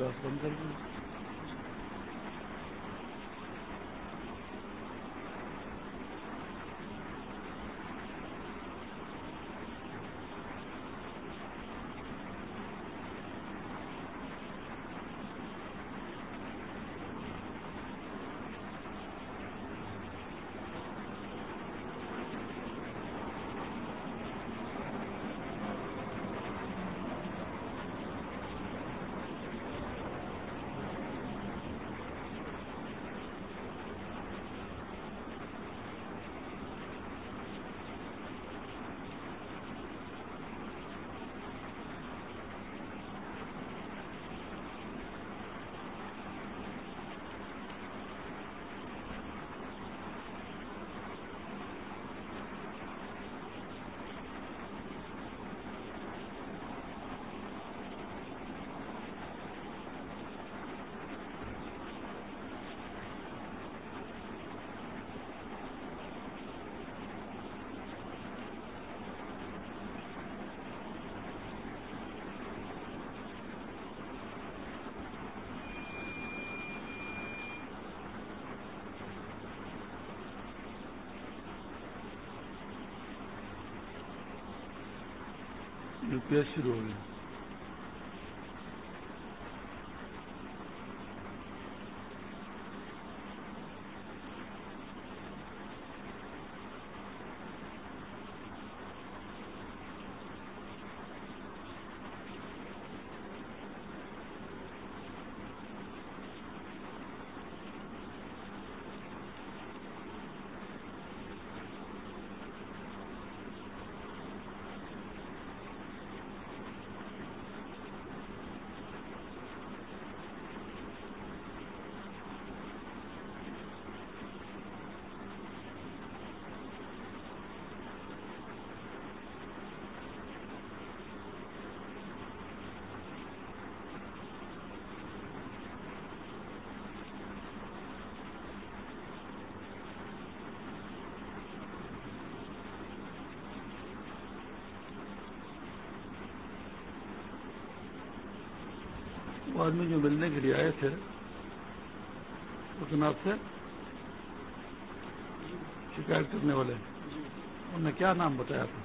Class بند کر دیجیے U P S شروع ہو آدمی جو ملنے کے لیے آئے تھے، اس نام سے شکایت کرنے والے انہوں نے کیا نام بتایا تھا؟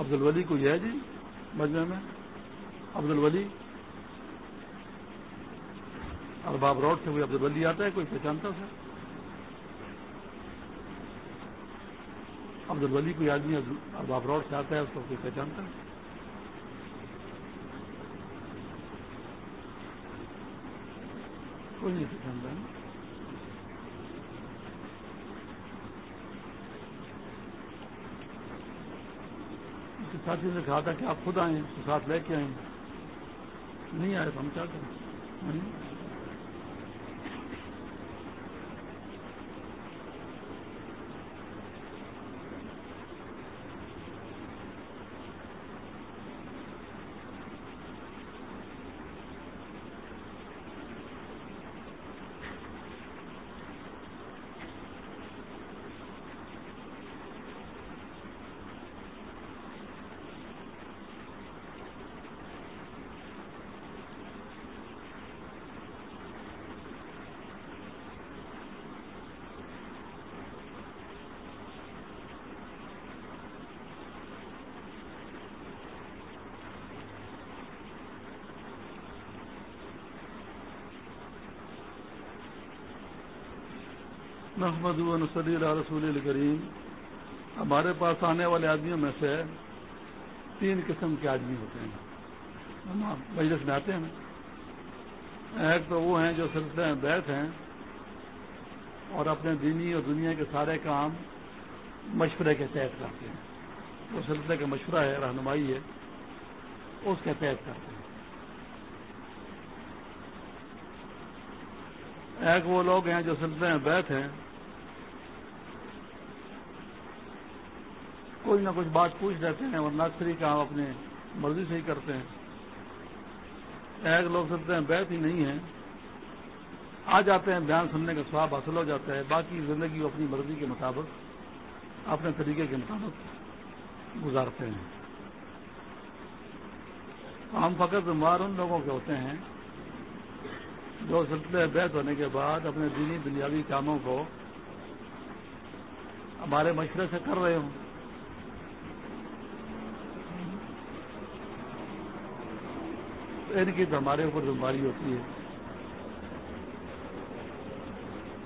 عبد الولی کو یہ ہے جی مجمے میں عبد الولی ارباب روڈ سے کوئی عبد الولی آتا ہے، کوئی پہچانتا سر عبد الولی کوئی آدمی ارباب روڈ سے آتا ہے، اس کو کوئی پہچانتا ہے کوئی نہیں پسند ہے اس کے ساتھی نے کہا تھا کہ آپ خود آئیں ساتھ لے کے آئیں نہیں آئے تو ہم کیا کریں محمد صلی اللہ رسول الکریم۔ ہمارے پاس آنے والے آدمیوں میں سے تین قسم کے آدمی ہوتے ہیں۔ ہم مجلس میں آتے ہیں۔ ایک تو وہ ہیں جو سلسلے میں بیٹھ ہیں اور اپنے دینی اور دنیا کے سارے کام مشورے کے تحت کرتے ہیں۔ وہ سلسلے کا مشورہ ہے، رہنمائی ہے، اس کے تحت کرتے ہیں۔ ایک وہ لوگ ہیں جو سلسلے میں بیٹھ ہیں۔ کوئی نہ کچھ بات پوچھ لیتے ہیں اور ناکری کام اپنے مرضی سے ہی کرتے ہیں۔ ایک لوگ سلسلے میں بیٹھ ہی نہیں ہیں آ جاتے ہیں، بیان سننے کا سواب حاصل ہو جاتا ہے۔ باقی زندگی کو اپنی مرضی کے مطابق، اپنے طریقے کے مطابق گزارتے ہیں۔ ہم فقط بیمار ان لوگوں کے ہوتے ہیں جو سلسلے بیت ہونے کے بعد اپنے دینی دنیاوی کاموں کو ہمارے مشورے سے کر رہے ہوں۔ ان کی تو ہمارے اوپر بیماری ہوتی ہے۔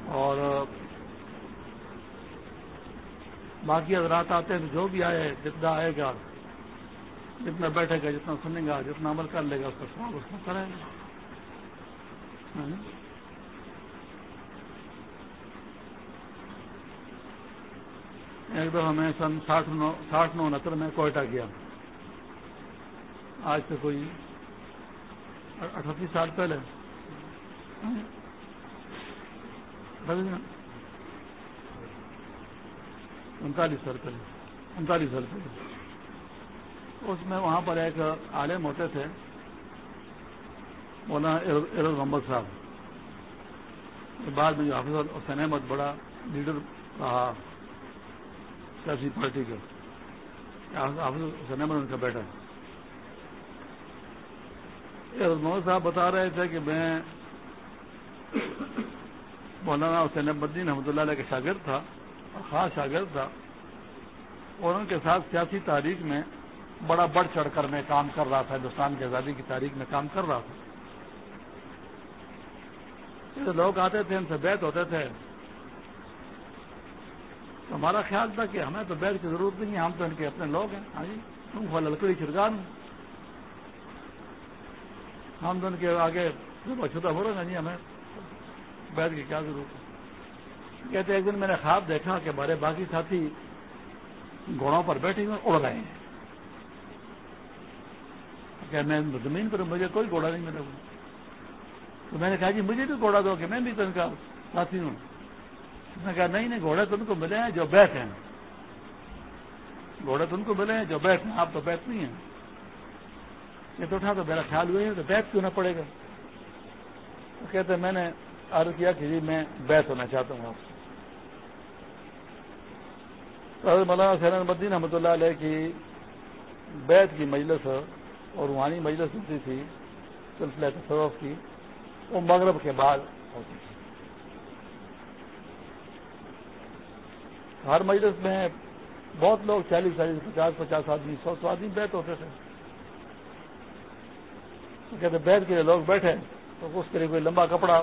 اور باقی حضرات آتے ہیں تو جو بھی آئے، جتنا آئے گا، جتنا بیٹھے گا، جتنا سنے گا، جتنا عمل کر لے گا، اس کا سواب اس میں کرے گا ہاں جی۔ ایک دو ہمیں سن ساٹھ نو ساٹھ نو انہتر میں کوئٹہ گیا۔ آج سے کوئی اٹھتیس سال پہلے۔ انتالیس سال پہلے۔ انتالیس سال پہلے۔ اس میں وہاں پر ایک عالم ہوتے تھے، مولانا ارد محمد صاحب۔ بعد میں جو حافظ حسین احمد بڑا لیڈر رہا، سیاسی پارٹی کے۔ حافظ حسین احمد ان کا بیٹا۔ ارد محمد صاحب بتا رہے تھے کہ میں مولانا حسین الدین رحمۃ اللہ علیہ کا شاگرد تھا، اور خاص شاگرد تھا، اور ان کے ساتھ سیاسی تاریخ میں بڑا بڑھ چڑھ کر میں کام کر رہا تھا، ہندوستان کی آزادی کی تاریخ میں کام کر رہا تھا۔ لوگ آتے تھے، ان سے بیت ہوتے تھے۔ تو ہمارا خیال تھا کہ ہمیں تو بیت کی ضرورت نہیں ہے، ہم تو ان کے اپنے لوگ ہیں ہاں جی؟ تم لکڑی چرگان۔ ہم تو ان کے آگے چھوٹا ہو رہا جی ہمیں بیت کی کیا ضرورت ہے؟ کہتے ایک دن میں نے خواب دیکھا کہ ہمارے باقی ساتھی گھوڑوں پر بیٹھے ہوئے اڑ رہے ہیں۔ کہ میں زمین پر مجھے کوئی گھوڑا نہیں ملا۔ تو میں نے کہا جی مجھے بھی گھوڑا دو کہ میں بھی تو ان کا ساتھی ہوں۔ اس نے کہا، نہیں نہیں، گھوڑے تو ان کو ملے ہیں جو بیت ہیں۔ گھوڑے تو ان کو ملے ہیں جو بیت ہیں، آپ تو بیت نہیں ہیں۔ یہ تو اٹھا تو میرا خیال ہوئے تو بیت کیوں نہ پڑے گا؟ کہتے میں نے عرض کیا کہ جی میں بیت ہونا چاہتا ہوں آپ سے۔ حضرت مولانا سین المدین رحمۃ اللہ علیہ کی بیت کی مجلس اور روحانی مجلس ہوتی تھی، سلسلہ تصوف کی، وہ مغرب کے بعد ہوتی تھی۔ ہر مجلس میں بہت لوگ چالیس چالیس، پچاس پچاس آدمی، سو سو آدمی بیت ہوتے تھے۔ کہتے بیت کے لوگ بیٹھے تو اس کے لیے کوئی لمبا کپڑا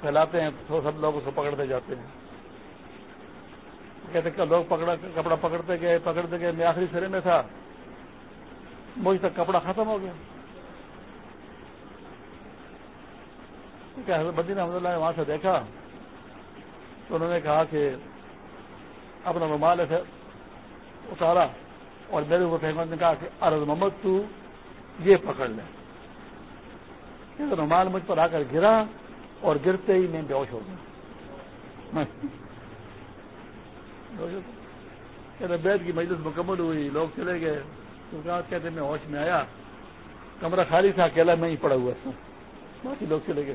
پھیلاتے ہیں تو سب لوگ اس کو پکڑتے جاتے ہیں۔ کہتے لوگ پکڑا کپڑا پکڑتے گئے پکڑتے گئے، میں آخری سرے میں تھا۔ مجھ تک کپڑا ختم ہو گیا۔ حضرت بدین احمد اللہ نے وہاں سے دیکھا تو انہوں نے کہا کہ اپنا رومال ہے اتارا اور میرے اوپر نے کہا کہ ارد محمد، تو یہ پکڑ لیں لے رومال مجھ پر آ کر گرا اور گرتے ہی میں بیوش ہو گیا۔ بیت کی مجلس مکمل ہوئی، لوگ چلے گئے۔ تو کہتے میں ہوش میں آیا۔ کمرہ خالی تھا، اکیلا میں ہی پڑا ہوا تھا۔ باقی لوگ چلے گئے۔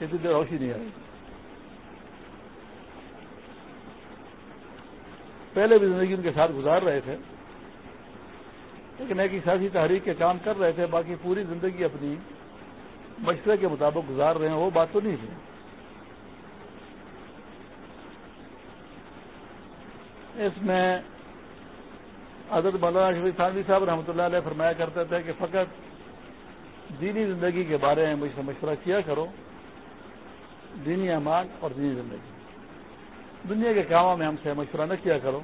اتنی دیر ہوش ہی نہیں آئی۔ پہلے بھی زندگی ان کے ساتھ گزار رہے تھے۔ لیکن ایک سیاسی تحریک کے کام کر رہے تھے، باقی پوری زندگی اپنی مشورے کے مطابق گزار رہے ہیں، وہ بات تو نہیں تھی اس میں حضرت مولانا شفیع خانوی صاحب رحمۃ اللہ علیہ فرمایا کرتے تھے کہ فقط دینی زندگی کے بارے میں مجھ سے مشورہ کیا کرو، دینی اعمال اور دینی زندگی۔ دنیا کے کاموں میں ہم سے مشورہ نہ کیا کرو۔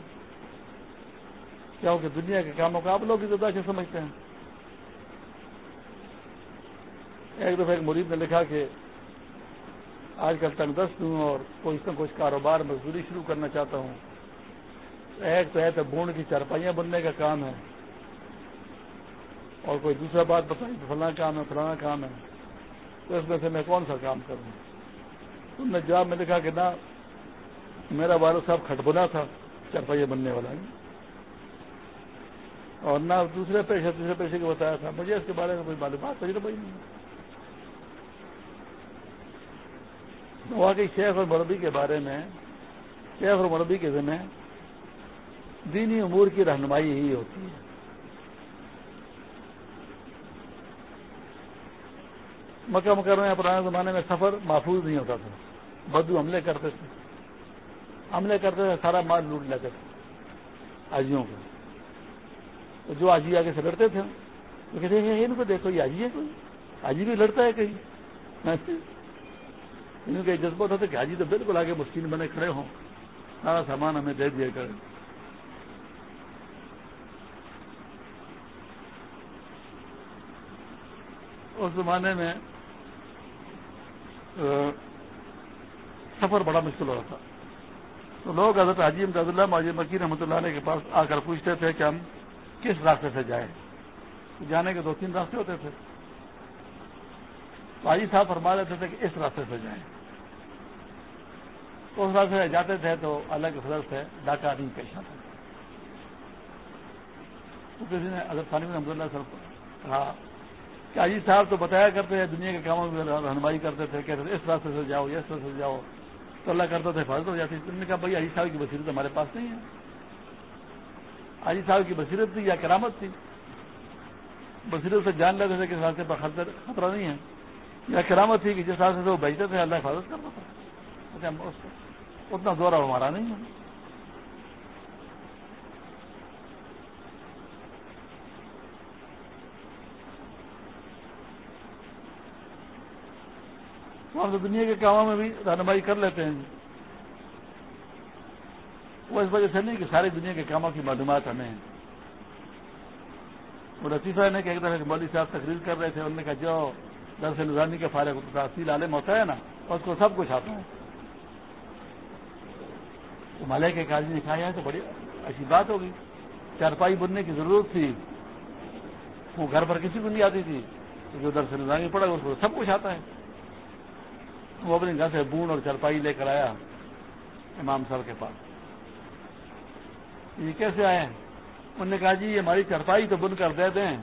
کیونکہ دنیا کے کاموں کو آپ لوگ زیادہ سے سمجھتے ہیں۔ ایک دفعہ ایک مرید نے لکھا کہ آج کل تنگ دست ہوں اور کوئی نہ کچھ کاروبار مزدوری شروع کرنا چاہتا ہوں۔ ایک تو ہے تو بونڈ کی چارپائیاں بننے کا کام ہے۔ اور کوئی دوسرا بات بتائی فلاں کام ہے فلانا کام ہے۔ تو اس میں سے میں کون سا کام کروں؟ تم نے جواب میں لکھا کہ نہ، میرا والد صاحب کھٹ بنا تھا، چارپائیاں بننے والا۔ اور نہ دوسرے پیشے دوسرے پیشے کو بتایا تھا۔ مجھے اس کے بارے میں کوئی معلومات تجربہ ہی نہیں۔ واقعی شیخ اور مربی کے بارے میں، شیخ اور مربی کے ذمہ دینی امور کی رہنمائی ہی ہوتی ہے۔ مکہ مکرمہ پرانے زمانے میں سفر محفوظ نہیں ہوتا تھا۔ بدو حملے کرتے تھے۔ حملے کرتے تھے، سارا مال لوٹ لیتے تھے۔ آجیوں کو تو جو آجی آگے سے لڑتے تھے تو کہتے ہیں ان کو دیکھو، یہ آجی ہے کوئی؟ آجی بھی لڑتا ہے کہیں۔ ان کا جذبہ ہوتا تھا کہ آجی تو بالکل آگے مشکل بنے کھڑے ہوں۔ سارا سامان ہمیں دے دیا کریں۔ اس زمانے میں سفر بڑا مشکل ہو رہا تھا۔ تو لوگ حضرت حاجی امداد اللہ ماجی مکی رحمۃ اللہ علیہ کے پاس آ کر پوچھتے تھے کہ ہم کس راستے سے جائیں جانے کے دو تین راستے ہوتے تھے۔ تو حاجی صاحب فرما دیتے تھے کہ اس راستے سے جائیں۔ تو اس راستے سے جاتے تھے تو الگ فضر سے ڈاکہ نہیں پیش آتا تو کسی نے اگر ثانی رحمۃ اللہ سر کہا کہ حاجی صاحب تو بتایا کرتے ہیں، دنیا کے کاموں میں رہنمائی کرتے تھے، کہتے تھے اس راستے سے جاؤ اس راستے سے جاؤ۔ تو اللہ کرتا تھا حفاظت ہو جاتی۔ تم نے کہا، بھائی حاجی صاحب کی بصیرت ہمارے پاس نہیں ہے۔ حاجی صاحب کی بصیرت تھی یا کرامت تھی؟ بصیرت سے جان لیتے تھے کہ راستے پر خطرہ نہیں ہے۔ یا کرامت تھی کہ جس راستے سے وہ بھیجتے تھے، اللہ حفاظت کرتا تھا۔ اچھا، اتنا دورہ ہمارا نہیں ہے۔ ہم تو دنیا کے کاموں میں بھی رہنمائی کر لیتے ہیں۔ وہ اس وجہ سے نہیں کہ ساری دنیا کے کاموں کی معلومات ہمیں ہیں۔ وہ لطیفہ نے کہ ایک دفعہ مولوی صاحب تقریر کر رہے تھے، انہوں نے کہا، جو درس نظامی کے فارغ تحصیل عالم ہوتا ہے نا، اس کو سب کچھ آتا ہے۔ تو مالے کے کاج نے کھایا ہے تو بڑی اچھی بات ہوگی۔ چارپائی بننے کی ضرورت تھی۔ وہ گھر پر کسی کو نہیں آتی تھی۔ جو درس نظامی پڑا اس کو سب کچھ آتا ہے۔ وہ اپنے گھر سے بون اور چرپائی لے کر آیا امام صاحب کے پاس۔ یہ کیسے آئے انہوں نے کہا جی یہ ہماری چرپائی تو بن کر دے دیں۔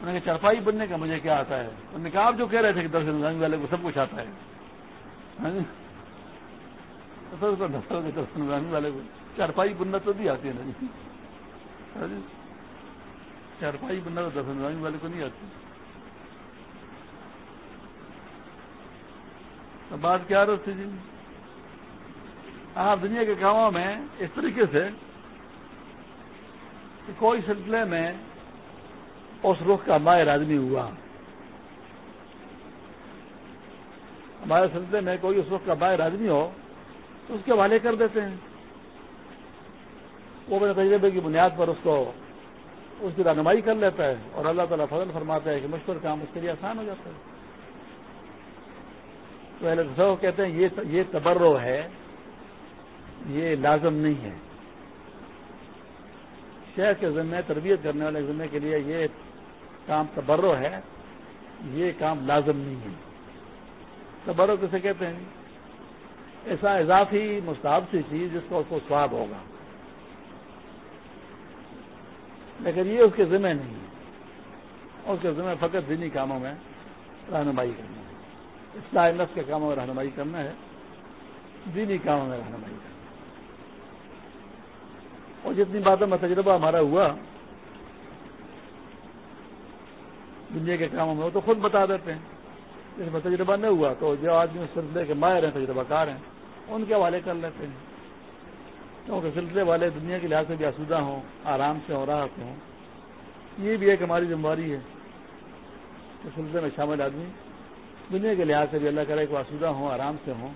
انہوں نے کہا، چرپائی بننے کا مجھے کیا آتا ہے؟ انہوں نے کہا، آپ جو کہہ رہے تھے کہ درشن والے کو سب کچھ آتا ہے۔ ہاں جی؟ والے کو چرپائی بننا تو نہیں آتی ہے نا جی؟ ہاں جی؟ چرپائی بننا تو درشن والے کو نہیں آتی۔ بات کیا رہتی جی؟ آپ دنیا کے کاموں میں اس طریقے سے کہ کوئی سلسلے میں اس رخ کا ماہر آدمی ہوا۔ ہمارے سلسلے میں کوئی اس رخ کا ماہر آدمی ہو، تو اس کے حوالے کر دیتے ہیں۔ وہ میرے تجربے کی بنیاد پر اس کو، اس کی رہنمائی کر لیتا ہے اور اللہ تعالیٰ فضل فرماتا ہے کہ مشکل کام اس کے لیے آسان ہو جاتا ہے۔ تو اہل کہتے ہیں، یہ تبرو ہے، یہ لازم نہیں ہے۔ شہر کے ذمے تربیت کرنے والے ذمے کے لیے یہ کام تبرو ہے، یہ کام لازم نہیں ہے۔ تبرو کسے کہتے ہیں؟ ایسا اضافی مستحب سی چیز جس کا اس کو سواب ہوگا۔ لیکن یہ اس کے ذمہ نہیں ہے۔ اس کے ذمہ فقط دینی کاموں میں رہنمائی کرنا ہے۔ اصلاح نفس کے کاموں میں رہنمائی کرنا ہے۔ دینی کاموں میں رہنمائی کرنا ہے۔ اور جتنی باتوں میں تجربہ ہمارا ہوا، دنیا کے کاموں میں، وہ تو خود بتا دیتے ہیں۔ اس میں تجربہ نہیں ہوا تو جو آدمی اس سلسلے کے ماہر ہیں تجربہ کار ہیں، ان کے حوالے کر لیتے ہیں۔ کیونکہ سلسلے والے دنیا کے لحاظ سے بھی آسودہ ہوں، آرام سے ہو رہا ہوں۔ یہ بھی ایک ہماری ذمہ داری ہے کہ سلسلے میں شامل آدمی دنیا کے لحاظ سے بھی اللہ کرے کہ آسودہ ہوں، آرام سے ہوں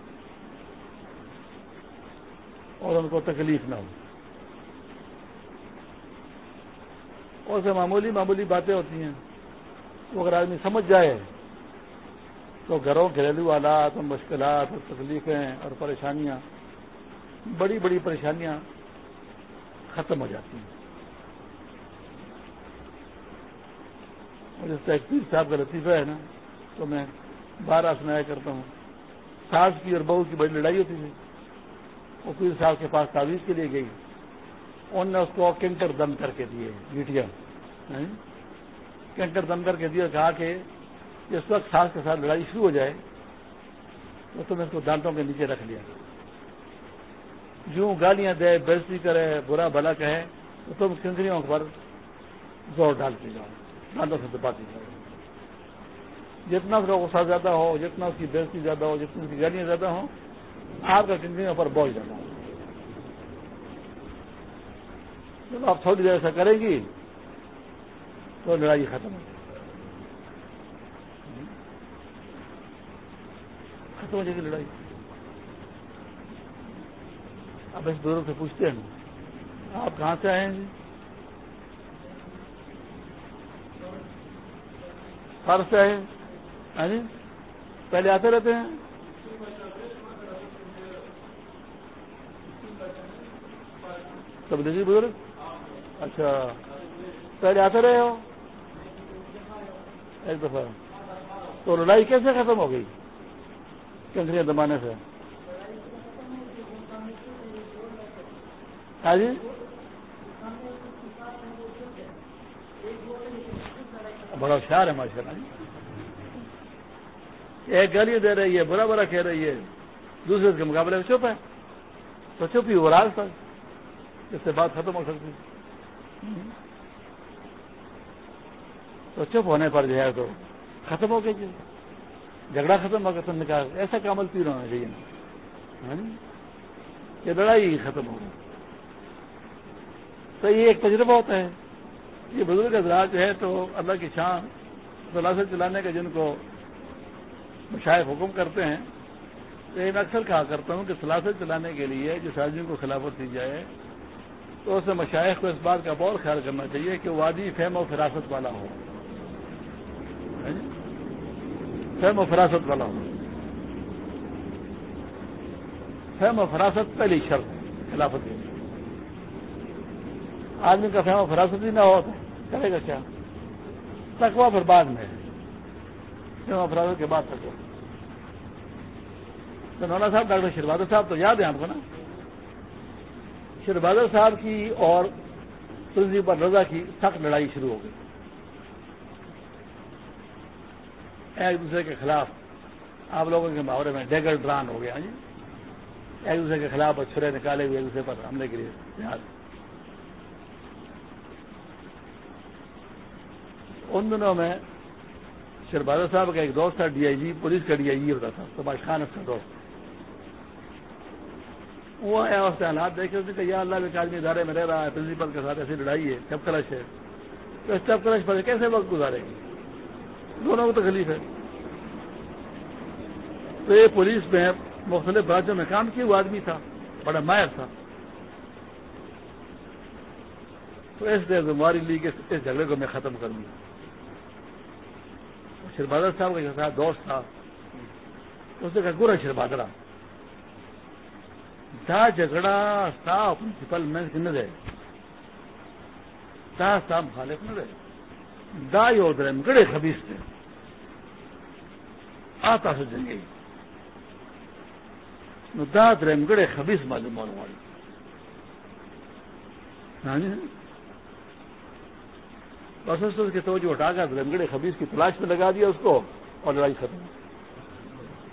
اور ان کو تکلیف نہ ہو۔ اور سے معمولی معمولی باتیں ہوتی ہیں۔ وہ اگر آدمی سمجھ جائے تو گھروں گھریلو حالات اور مشکلات اور تکلیفیں اور پریشانیاں، بڑی بڑی پریشانیاں ختم ہو جاتی ہیں۔ اور جس طرح پیر صاحب کا لطیفہ ہے نا، تو میں بارہ سنایا کرتا ہوں۔ ساس کی اور بہو کی بڑی لڑائی ہوتی تھی۔ وہ پیر صاحب کے پاس تعویذ کے لیے گئی۔ انہوں نے اس کو کنکر دم کر کے دیے گیٹیاں ہاں؟ کنکر دم کر کے دیے کہا کہ جس وقت ساس کے ساتھ لڑائی شروع ہو جائے، تو تم اس کو دانتوں کے نیچے رکھ لیا۔ جو گالیاں دے، بےزتی کرے، برا بھلا کہے، تو تم کنکریوں پر زور ڈالتے جاؤ، دانتوں سے دباتی جاؤ۔ جتنا اس کا غصہ زیادہ ہو، جتنا اس کی بےزتی زیادہ ہو جتنی اس کی گالیاں زیادہ ہوں، آپ کا کنٹینیو پر بوجھ زیادہ ہو۔ جب آپ تھوڑی دیر ایسا کریں گی تو لڑائی ختم ہو ختم ہو جائے گی لڑائی۔ اب اس دوروں سے پوچھتے ہیں۔ آپ کہاں سے آئے ہیں جی؟ فرض سے آئے ہاں جی؟ پہلے آتے رہتے ہیں۔ تبدیلی بزرگ؟ اچھا۔ پہلے آتے رہے ہو؟ ایک دفعہ۔ تو لڑائی کیسے ختم ہو گئی؟ کنکریاں دبانے سے۔ ہاں جی؟ بڑا ہوشیار ہے ماشاء اللہ ایک گالی دے رہی ہے، برا برا کہہ رہی ہے۔ دوسرے کے مقابلے میں چپ ہے۔ تو چپ ہی ہو رہا تھا اس سے بات ختم ہو سکتی۔ تو چپ ہونے پر جو ہے تو ختم ہو گئی جی۔ جھگڑا ختم ہو گیا تم نے کہا ایسا کامل پی ہونا چاہیے ہاں جی؟ کہ لڑائی ختم ہو گئی۔ تو یہ ایک تجربہ ہوتا ہے۔ یہ بزرگ حضرات جو ہے تو اللہ کی شان سے چلانے کا جن کو مشاہد حکم کرتے ہیں، تو یہ میں اکثر کہا کرتا ہوں کہ سلاسل چلانے کے لیے جس آدمی کو خلافت دی جائے تو اسے مشائق کو اس بات کا بہت خیال کرنا چاہیے کہ وہ آدمی فہم و فراست والا ہو۔ جی؟ فہم و فراست والا ہو۔ فہم و فراست پہلی شرط خلافت کی آدمی کا فہم و فراست ہی نہ ہو تو کرے گا کیا؟ تکوا پھر بعد میں فہم و فراست کے بعد تک تو نونا صاحب، ڈاکٹر شروادر صاحب تو یاد ہے آپ کو نا؟ شروادر صاحب کی اور پر رضا کی سخت لڑائی شروع ہو گئی۔ ایک دوسرے کے خلاف آپ لوگوں کے محاورے میں ڈیگر ڈران ہو گیا ہاں جی؟ ایک دوسرے کے خلاف اور چھرے نکالے ہوئے، ایک دوسرے پر حملے کے لیے ان دنوں میں شربادہ صاحب کا ایک دوست تھا، ڈی آئی جی پولیس کا ڈی آئی جی ہوتا تھا، سباش خان اس کا دوست۔ تھا وہ آیا اس سے حالات دیکھے اس نے کہا، یا اللہ ایک آدمی ادارے میں رہ رہا ہے، پرنسپل کے ساتھ ایسی لڑائی ہے، چپ کلش ہے۔ تو اس چپ کلش پر کیسے وقت گزارے گی؟ دونوں کو تکلیف ہے۔ تو یہ پولیس میں مختلف برانچوں میں کام کیا وہ آدمی تھا، بڑا ماہر تھا۔ تو اس نے ذمہ لی کہ اس جھگڑے کو میں ختم کر دوں شربادر صاحب کا دوست تھا۔ اس نے کہا گورا شربادرا دا جھگڑا سا پرنسپل میں نہ دے تا سا مخالف نہ دے دا یو درم گڑے خبیص تھے آتا سے جنگی. نو دا درم گڑے خبیص معلوم معلوم والی. بس اس کی توجہ ہٹا کر رنگڑے خبیز کی تلاش میں لگا دیا اس کو اور لڑائی ختم.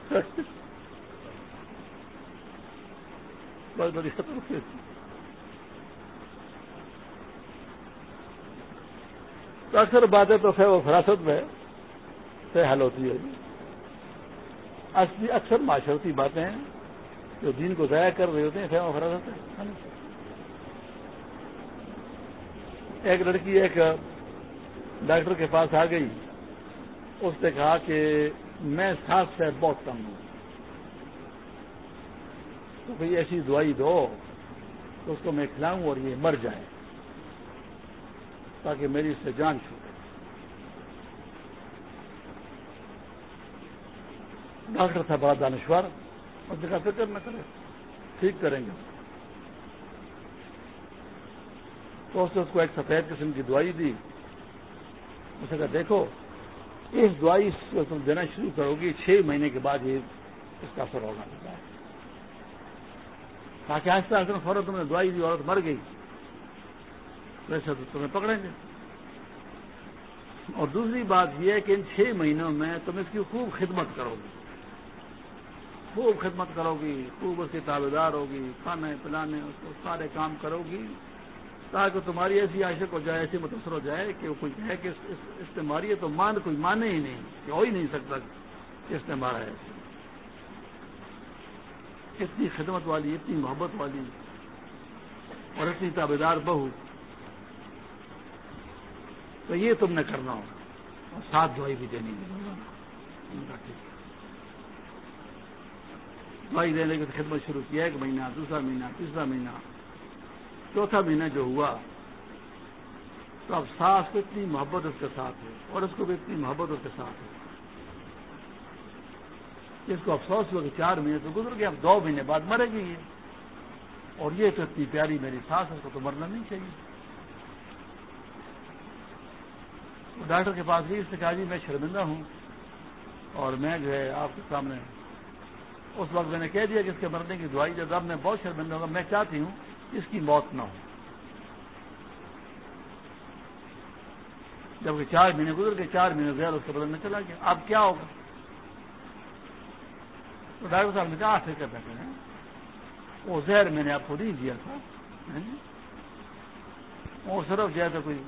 بس بڑی ختم تو اکثر باتیں تو و فراست میں سے حل ہوتی ہے اکثر معاشرتی باتیں جو دین کو ضائع کر رہے ہوتے ہیں فیو و فراست ایک لڑکی ایک ڈاکٹر کے پاس آ گئی اس نے کہا کہ میں سانس سے بہت کم ہوں تو بھائی ایسی دوائی دو تو اس کو میں کھلاؤں اور یہ مر جائے۔ تاکہ میری اس سے جان چھوٹے۔ ڈاکٹر تھا بڑا دانشور اور جگہ فکر نہ کرے ٹھیک کریں گے۔ تو اس نے اس کو ایک سفید قسم کی دوائی دی۔ اس نے کہا، دیکھو، اس دوائی کو تم دینا شروع کرو گی، چھ مہینے کے بعد یہ اس کا اثر ہوگا تاکہ آہستہ آہستہ فوراً تم نے دوائی دی، عورت مر گئی۔ ویسے تو تمہیں پکڑیں گے۔ اور دوسری بات یہ ہے کہ ان چھ مہینوں میں تم اس کی خوب خدمت کرو گی خوب خدمت کرو گی، خوب اس کی تابے دار ہوگی کھانے، پلانے، اس کو سارے کام کرو گی۔ تاکہ تمہاری ایسی عاشق ہو جائے، ایسی متاثر ہو جائے کہ وہ کوئی کہے کہ اس نے ماری ہے تو مان، کوئی مانے ہی نہیں کہ ہو ہی نہیں سکتا کہ اس نے مارا ہے۔ اتنی خدمت والی، اتنی محبت والی اور اتنی تابے دار بہو، تو یہ تم نے کرنا ہو اور ساتھ دوائی بھی دینی ہے۔ دوائی دینے کی خدمت شروع کیا ایک مہینہ، دوسرا مہینہ، تیسرا مہینہ، چوتھا مہینہ جو ہوا، تو اب ساس کو اتنی محبت اس کے ساتھ ہے اور اس کو بھی اتنی محبت اس کے ساتھ ہے۔ اس کو افسوس ہوا کہ چار مہینے تو گزر گئے، اب دو مہینے بعد مرے گی یہ اور یہ تو اتنی پیاری میری ساس ہے، اس کو تو مرنا نہیں چاہیے۔ ڈاکٹر کے پاس گئی، اس نے کہا جی میں شرمندہ ہوں۔ اور میں جو ہے، آپ کے سامنے اس وقت میں نے کہہ دیا کہ اس کے مرنے کی دعائی جب میں بہت شرمندہ ہوں میں چاہتی ہوں اس کی موت نہ ہو۔ جبکہ چار مہینے گزر گئے، چار مہینے زہر اس کے بدل میں چلا گیا۔ اب کیا ہوگا؟ تو ڈاکٹر صاحب نے کہا فکر نہ کریں وہ زہر میں نے آپ کو نہیں دیا تھا۔ ہاں جی؟ وہ صرف جو ہے کوئی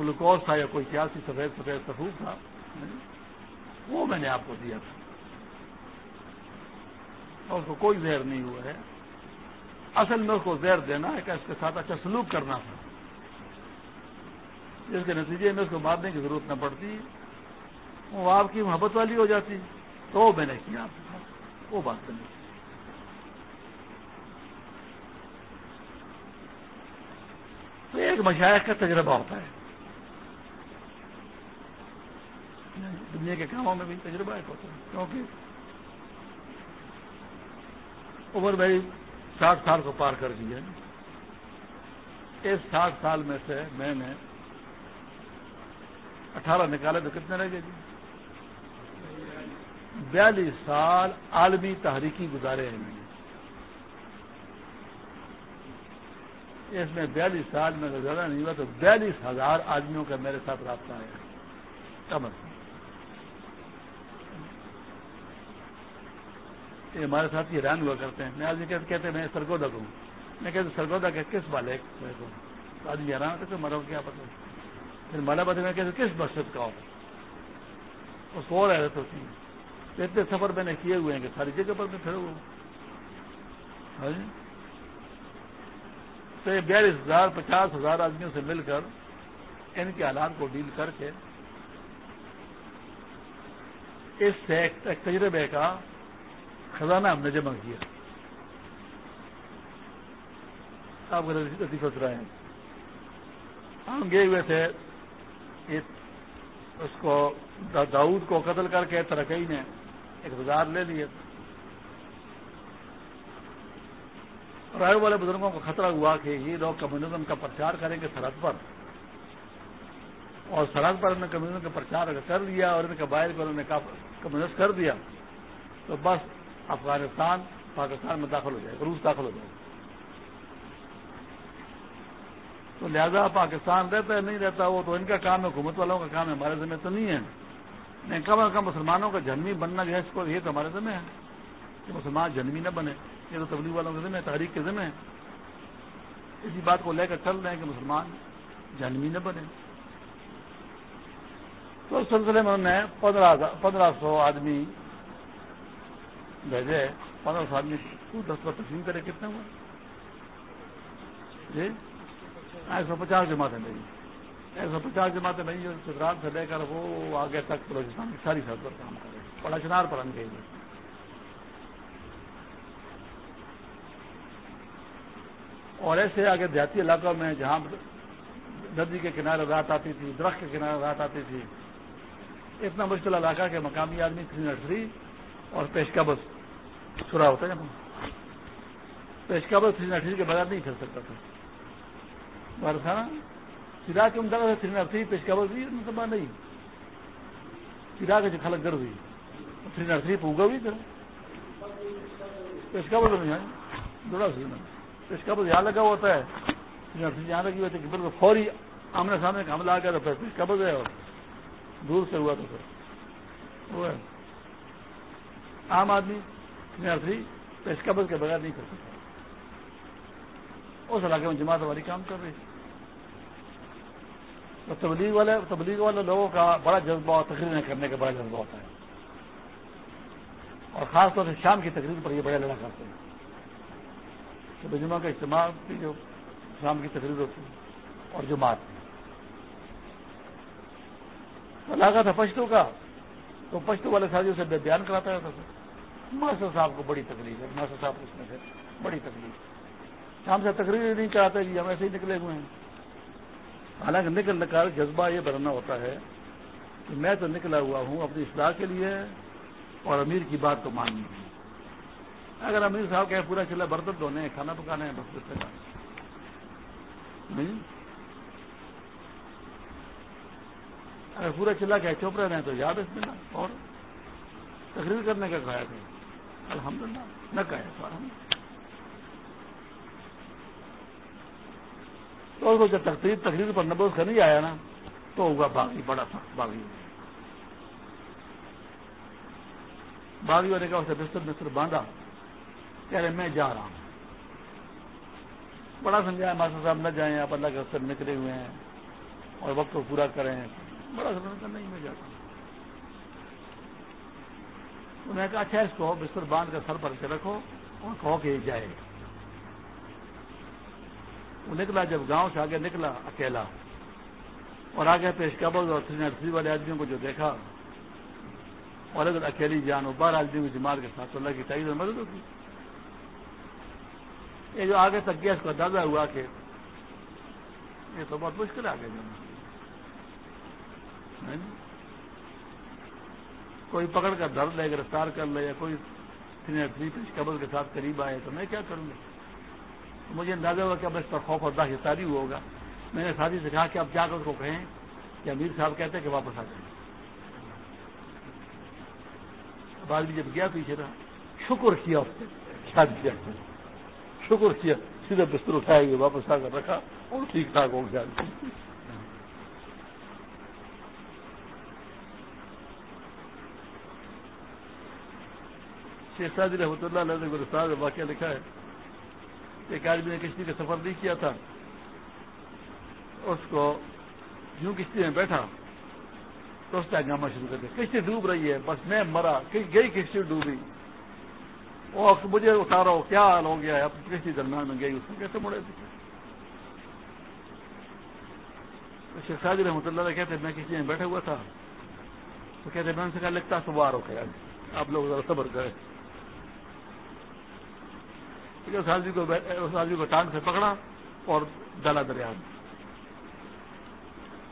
گلوکوز تھا یا کوئی سیاسی سفید سفید سفوف تھا۔ ہاں جی؟ وہ میں نے آپ کو دیا تھا۔ اور اس کو کوئی زہر نہیں ہوا ہے۔ اصل میں اس کو زہر دینا ہے کہ اس کے ساتھ اچھا سلوک کرنا تھا۔ جس کے نتیجے میں اس کو مارنے کی ضرورت نہ پڑتی۔ وہ آپ کی محبت والی ہو جاتی۔ تو میں نے۔ کیا وہ بات نہیں تو ایک مشاعر کا تجربہ ہوتا ہے۔ دنیا کے کاموں میں بھی تجربہ ایک ہوتا ہے، کیونکہ عمر بھائی ساٹھ سال کو پار کر دیا اس ساٹھ سال میں سے میں نے اٹھارہ نکالے تو کتنے رہ گئے جی؟ بیالیس سال عالمی تحریکی گزارے ہیں۔ میں نے اس میں بیالیس سال میں اگر زیادہ نہیں ہوا تو بیالیس ہزار آدمیوں کا میرے ساتھ رابطہ ہے۔ کم از کم یہ ہمارے ساتھ یہ ران ہوا کرتے ہیں۔ میں آج کہتے ہیں، میں سرگودا کو میں کہتے سرگودا کے کس والے آدمی حیران کرتے مرو کیا پتا۔ پھر مالا بات میں کہتے کس مسجد کا ہو اس کو اور حیرت ہوتی ہے اتنے سفر میں نے کیے ہوئے ہیں کہ ساری جگہ پر میں پھر ہاں جی؟ تو یہ بیالیس ہزار، پچاس ہزار آدمیوں سے مل کر ان کے حالات کو ڈیل کر کے اس سے ایک تجربے کا خزانہ ہم نے جمع کیا۔ آپ لطیفت رہے ہیں ہم گئے ہوئے تھے اس کو داؤد کو قتل کر کے ترکئی نے ایک لے لیے۔ رائے والے بزرگوں کو خطرہ ہوا کہ یہ لوگ کمیونزم کا پرچار کریں گے سرحد پر۔ اور سرحد پر انہوں نے کمیونزم کا پرچار کر دیا اور ان کے باہر کو انہوں نے کمیونسٹ کر دیا، تو بس افغانستان، پاکستان میں داخل ہو جائے گا روس داخل ہو جائے۔ گا تو لہذا پاکستان رہتا ہے، نہیں رہتا وہ تو ان کا کام ہے، حکومت والوں کا کام ہے، ہمارے ذمہ تو نہیں ہے۔ نہیں کم از کم مسلمانوں کا جنمی بننا جو ہے، اس کو یہ تو ہمارے ذمہ ہے کہ مسلمان جنمی نہ بنے، یہ تو تبلیغ والوں کے ذمہ ہے، تاریخ کے ذمہ ہے۔ اسی بات کو لے کر چل رہے ہیں کہ مسلمان جنمی نہ بنے۔ تو اس سلسلے میں انہوں نے پندرہ سو آدمی بھیجے، پندرہ سو آدمی دس پر تقسیم کرے، کتنے ہوئے؟ جی؟ ایک سو پچاس جماعتیں نہیں ایک سو پچاس جماعتیں نہیں جو چترال سے لے کر وہ آگے تک بلوچستان کی ساری سڑک پر کام کرے بڑا چنار پر ہم گئے اور ایسے آگے دیہاتی علاقوں میں جہاں ندی کے کنارے رات آتی تھی، درخت کے کنارے رات آتی تھی، اتنا مشکل علاقہ کے مقامی آدمی تھری نرسری اور پیش بس چھڑا ہوتا ہے نا پیش بس تھری نرسری کے بغیر نہیں کھیل سکتا تھا۔ برسا سیرا کے مطلب تھری نرسری پیش بس بھی مطلب نہیں سیرا کے جو خلق گر ہوئی تھری نرسری پوگا ہوئی پھر پیش بس نہیں پیش بس یہاں لگا ہوتا ہے نرسری یہاں لگی ہوئی تھی بالکل فوری آمنے سامنے کا حملہ آ گیا تو پھر پیش بس ہے اور دور سے ہوا تو پھر وہ عام آدمی نرسری پیش قبض کے بغیر نہیں کر سکتا اس علاقے میں جماعت ہماری کام کر رہی تو تبلیغ والے تبلیغ والے لوگوں کا بڑا جذبہ اور تقریر کرنے کا بڑا جذبہ ہوتا ہے۔ اور خاص طور سے شام کی تقریر پر یہ بڑا لڑا کرتے ہیں۔ تو جمعہ کا اجتماع کی جو شام کی تقریر ہوتی ہے اور جماعت۔ علاقہ تھا پشتو کا۔ تو پشتو والے ساتھیوں سے بیان کراتا رہتا تھا۔ ماسٹر صاحب کو بڑی تکلیف ہے۔ ماسٹر صاحب اس میں سے بڑی تکلیف۔ شام سے تقریر نہیں کراتے جی ہم ایسے ہی نکلے ہوئے ہیں۔ حالانکہ نکلنے کا جذبہ یہ بنانا ہوتا ہے کہ میں تو نکلا ہوا ہوں اپنی اصلاح کے لیے اور امیر کی بات کو ماننی ہے اگر امیر صاحب کہ پورا چلا برتن دھونے کھانا پکانے بس کچھ نہیں۔ اگر پورا چلا کہ چوپ رہے ہیں تو یاد اس میں نا۔ اور تقریر کرنے کا کہا تھا الحمد للہ نہ کہا تو اس کو جب تقریر تقریر پر نبوز کا نہیں آیا نا، تو ہوگا باغی، بڑا سخت باغی۔ باغی والے کا اسے بستر بستر باندھا، کہہ رہے، میں جا رہا ہوں۔ بڑا سمجھایا، ماسٹر صاحب، نہ جائیں آپ، اللہ کے افسر نکلے ہوئے ہیں اور وقت کو پورا کریں۔ بڑا سمجھا نہیں، میں جاتا ہوں۔ انہوں نے کہا اچھا اس کو بستر باندھ کر سر پر کے رکھو اور کہو کہ یہ جائے۔ گا وہ نکلا جب گاؤں سے آگے نکلا اکیلا۔ اور آگے پیش قبض اور نرسری والے آدمیوں کو جو دیکھا، اور اگر اکیلی جان ہو، بارہ آدمیوں کی جماعت کے ساتھ اللہ کی چاہیے مدد ہوتی یہ جو آگے تک گیا، اس کو اندازہ ہوا کہ یہ تو بہت مشکل ہے آگے جانا۔ کوئی پکڑ کر دھر لے، گرفتار کر لے، یا کوئی پیش قبل کے ساتھ قریب آئے تو میں کیا کروں گا؟ مجھے اندازہ ہوا کہ اب اس پر خوف اور داخل تاری ہوگا۔ میں نے ساتھی سے کہا کہ اب جا کر اس کو کہیں کہ امیر صاحب کہتے ہیں کہ واپس آ جائیں۔ بعد بھی جب گیا پیچھے تھا شکر کیا اس نے شادی کیا شکر کیا، سیدھا بستر اٹھائے ہوئے، واپس آ کر رکھا، اور ٹھیک ٹھاک ہو گیا۔ شیخ سادی رحمۃ اللہ علیہ نے گرفتار واقعہ لکھا ہے۔ ایک آدمی نے کشتی کا سفر نہیں کیا تھا، اس کو یوں کشتی میں بیٹھا، تو اس کا ہنگامہ شروع کر دیا۔ کشتی ڈوب رہی ہے، بس میں مرا گئی کشتی ڈوبی۔ اور مجھے اتارا ہو، کیا حال ہو گیا؟ اب کشتی درمیان میں گئی، اس کو کیسے مڑے؟ شہزادی رحمۃ اللہ کہتے میں کشتی میں بیٹھا ہوا تھا۔ تو کہتے میں ان سے کہا، لگتا سوار ہو گیا۔ آپ لوگ ذرا صبر کریں۔ اس آدمی کو اس آدمی کو ٹانگ سے پکڑا اور ڈالا دریا میں۔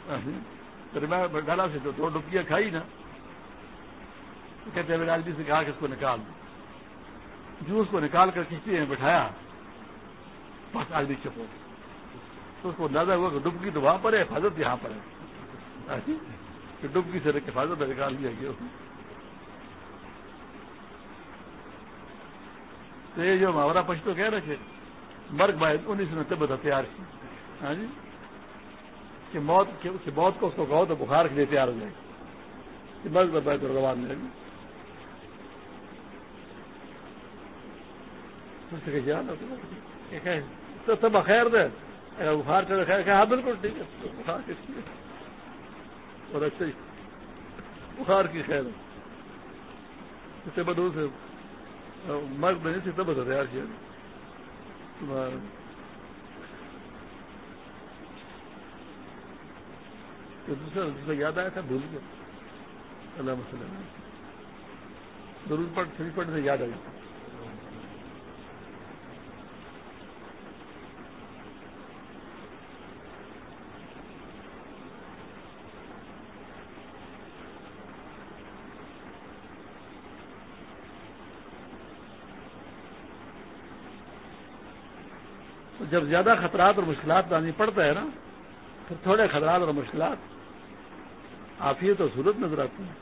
ہاں جی۔ ڈالا سے دو ڈبکیاں کھائی نا، کہتے ہیں میرے آدمی سے کہا کہ اس کو نکال جو اس کو نکال کر کشتی میں بٹھایا، بس آدمی چپ ہو تو اس کو اندازہ ہوا کہ ڈبکی تو وہاں پر ہے، حفاظت یہاں پر ہے۔ ہاں جی۔ ڈبکی سے حفاظت نکال دیا گیا۔ تو یہ جو محاورہ پشتو کہہ رہے مرگ بھائی انیس نے طبت ہتھیار کی ہاں جی؟ کہ موت کہ موت کو اس کو کہو تو بخار کے لیے تیار ہو جائے کہ مرگ تو روان رہے گی۔ تو سب خیر دے۔ اگر بخار چڑھے خیر ہاں بالکل ٹھیک ہے۔ بخار کس کی اور اچھا بخار کی خیر۔ ہے اس سے بدو سے مرد بنے سے تب بتا یار کیا دوسرا دوسرا یاد آیا تھا بھول گیا اللہ مسلم درود پڑھ شریف پڑھنے سے یاد آ جب زیادہ خطرات اور مشکلات آنی پڑتا ہے نا، پھر تھوڑے خطرات اور مشکلات آفیت اور صورت نظر آتی ہے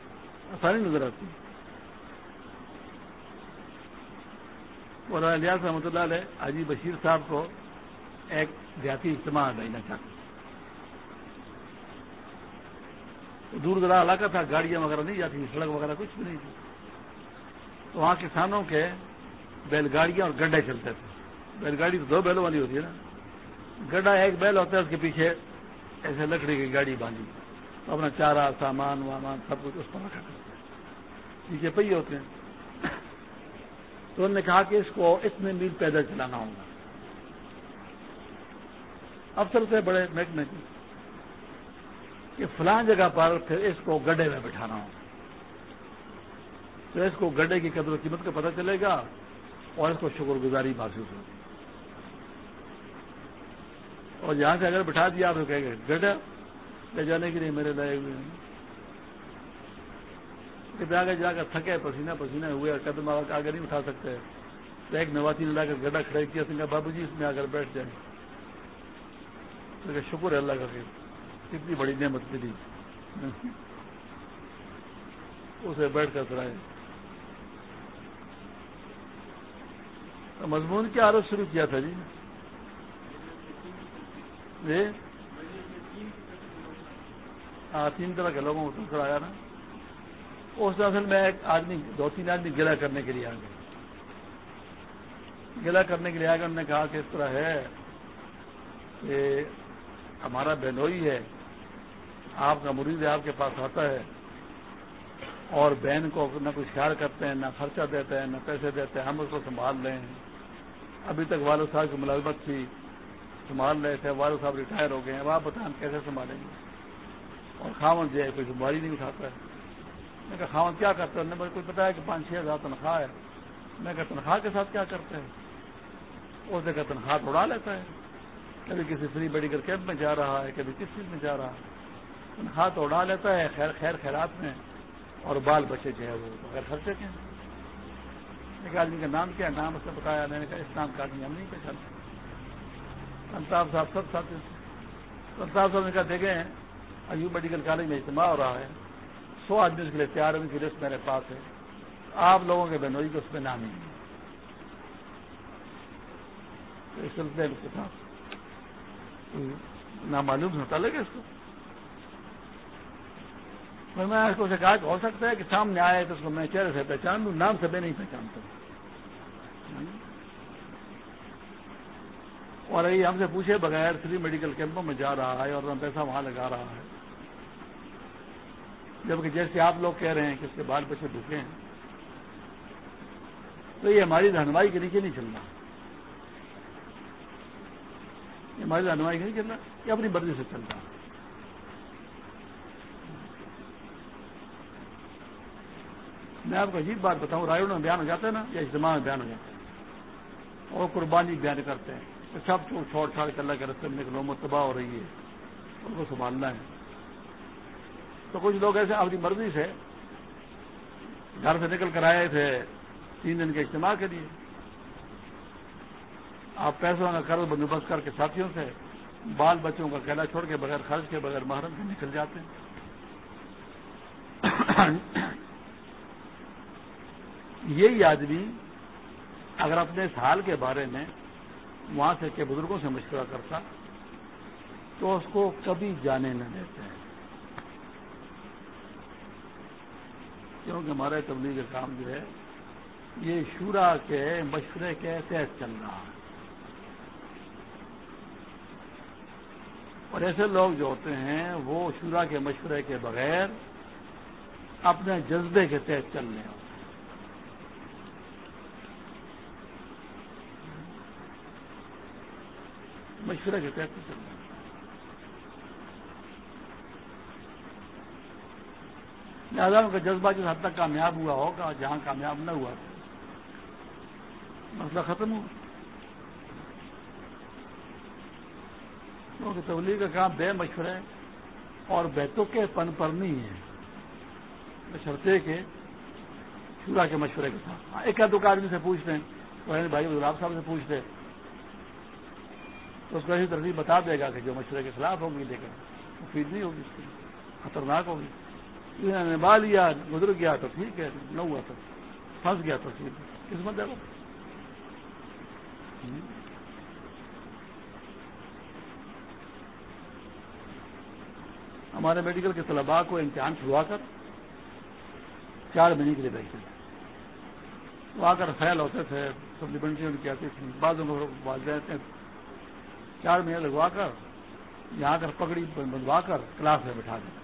آسانی نظر آتی ہے مولانا الیاس رحمۃ اللہ علیہ حاجی بشیر صاحب کو ایک دیہاتی اجتماع دینا چاہتے دور دراز علاقہ تھا، گاڑیاں وغیرہ نہیں جاتی، سڑک وغیرہ کچھ بھی نہیں تھی۔ تو وہاں کسانوں کے بیل گاڑیاں اور گڈھے چلتے تھے۔ بیل گاڑی تو دو بیلوں والی ہوتی ہے نا۔ گڈا ایک بیل ہوتا ہے، اس کے پیچھے ایسے لکڑی کی گاڑی باندھی۔ تو اپنا چارہ، سامان، وامان، سب کچھ اس پر رکھا کرتے ہیں۔ پیچھے پہیے ہوتے ہیں۔ تو انہوں نے کہا کہ اس کو اتنے میل پیدل چلانا ہوگا۔ افسر سے بڑے محکمے کی کہ فلاں جگہ پر پھر اس کو گڈے میں بٹھانا ہوگا۔ تو اس کو گڈے کی قدر و قیمت کا پتہ چلے گا اور اس کو شکر گزاری محسوس ہوگی۔ اور جہاں سے اگر بٹھا دیا تو کہے گا گڈا لے جانے کے لیے میرے لائے ہوئے ہیں آگے جا کر تھکے، پسینہ پسینہ ہوئے اور قدم آگے نہیں اٹھا سکتے. تو ایک نواسی نے لا کر گڈا کھڑے کیا سنگا بابو جی اس میں آ کر بیٹھ جائیں. کہ شکر ہے اللہ کا کہ کتنی بڑی نعمت ملی۔ اسے بیٹھ کر سرائے مضمون کی عادت شروع کیا تھا جی؟ جی؟ ہاں تین طرح کے لوگوں کو کرایا نا۔ اس اصل میں ایک آدمی، دو تین آدمی گلا کرنے کے لیے آ گئے۔ گلا کرنے کے لیے آ گئے، انہوں نے کہا کہ اس طرح ہے کہ ہمارا بہنوئی ہے، آپ کا مریض آپ کے پاس آتا ہے اور بہن کو نہ کچھ خیال کرتے ہیں، نہ خرچہ دیتے ہیں، نہ پیسے دیتے ہیں، ہم اس کو سنبھال رہے ہیں ابھی تک والد صاحب کی ملازمت تھی۔ سنبھال رہے تھے، والد صاحب ریٹائر ہو گئے ہیں، اب آپ بتائیں کیسے سنبھالیں گے؟ اور خاون جو ہے، کوئی ذمہ نہیں اٹھاتا ہے۔ میں کہا، خاون کیا کرتا ہے؟ نے مجھے کوئی بتایا کہ پانچ چھ ہزار تنخواہ ہے۔ میں کہا، تنخواہ کے ساتھ کیا کرتے ہیں؟ اس نے کہا، تنخواہ توڑا لیتا ہے۔ کبھی کسی فری میڈیکل کیمپ میں جا رہا ہے، کبھی کس چیز میں جا رہا ہے۔ تنخواہ تو اڑا لیتا ہے، خیر خیر، خیرات میں۔ اور بال بچے جو ہے، وہ غیر خرچے کے ایک آدمی کا نام کیا؟ نام اس نے بتایا، میں نے کہا اس نام کا آدمی، ہم نہیں پہچانتے۔ الطاف صاحب سب ساتھ الطاف صاحب نے کہا دیکھے ایو میڈیکل کالج میں اجتماع ہو رہا ہے۔ سو آدمی اس کے لیے تیار ان کی لسٹ میرے پاس ہے۔ آپ لوگوں کے بہنوئی کو اس میں نام نہیں اس سلسلے میں اس کے ساتھ نامعلوم ہوتا لگے اس کو۔ میں اس کو کہا کہ ہو سکتا ہے کہ سامنے آئے تو اس کو میں چہرے سے پہچان دوں، نام سے میں نہیں پہچانتا۔ اور یہ ہم سے پوچھے بغیر فری میڈیکل کیمپوں میں جا رہا ہے اور پیسہ وہاں لگا رہا ہے۔ جبکہ جیسے آپ لوگ کہہ رہے ہیں کہ اس کے بال بچے ڈھکے ہیں، تو یہ ہماری رہنمائی کے نیچے نہیں چل رہا یہ ہماری رہنمائی کے نہیں چل رہا یہ اپنی مرضی سے چل رہا میں آپ کو عجیب بات بتاؤں، رائے میں بیان ہو جاتا ہے نا، یا اجتماع میں بیان ہو جاتا ہے اور قربانی بیان کرتے ہیں۔ سب چھوڑ چھاڑ کے اللہ کے رستے میں نکلو متباہ ہو رہی ہے۔ ان کو سنبھالنا ہے۔ تو کچھ لوگ ایسے اپنی مرضی سے گھر سے نکل کر آئے تھے تین دن کے اجتماع کے لیے۔ آپ پیسوں کا قرض بندوبست کر کے ساتھیوں سے بال بچوں کا کہنا چھوڑ کے بغیر خرچ کے بغیر محرم کے نکل جاتے ہیں۔ یہی آدمی اگر اپنے اس حال کے بارے میں وہاں سے کے بزرگوں سے مشورہ کرتا تو اس کو کبھی جانے نہ دیتے ہیں۔ کیونکہ ہمارا تبلیغ کا کام جو ہے، یہ شورا کے مشورے کے تحت چل رہا ہے۔ اور ایسے لوگ جو ہوتے ہیں، وہ شورا کے مشورے کے بغیر اپنے جذبے کے تحت چل رہے ہوتے ہیں۔ مشورے کے تحت چل رہے ہیں لہٰذا کا جذبہ جس حد تک کامیاب ہوا ہوگا جہاں کامیاب نہ ہوا، مسئلہ ختم ہوا۔ کیونکہ تبلیغ کا کام بے مشورے اور بیتوں کے پن پر نہیں ہے۔ بشرطے کے شورا کے مشورے کے ساتھ۔ ہاں، ایک دو آدمی سے پوچھتے ہیں بھائی گلاب صاحب سے پوچھتے تو اس کو ایسی ترتیب بتا دے گا کہ جو مشورے کے خلاف ہوگی لیکن مفید نہیں ہوگی اس کی، خطرناک ہوگی۔ نبھا لیا، گزر گیا تو ٹھیک ہے، نہ ہوا تو پھنس گیا تو ٹھیک ہے۔ کس مدد ہمارے میڈیکل کے طلباء کو امتحان چھڑوا کر چار مہینے کے لیے بیٹھتے تھے وہ آ کر خیال ہوتے تھے سپلیمنٹری ان کی آتی تھی، بعض والدین چار مہینے لگوا کر، یہاں کر پگڑی بندوا کر، کلاس میں بٹھا دیں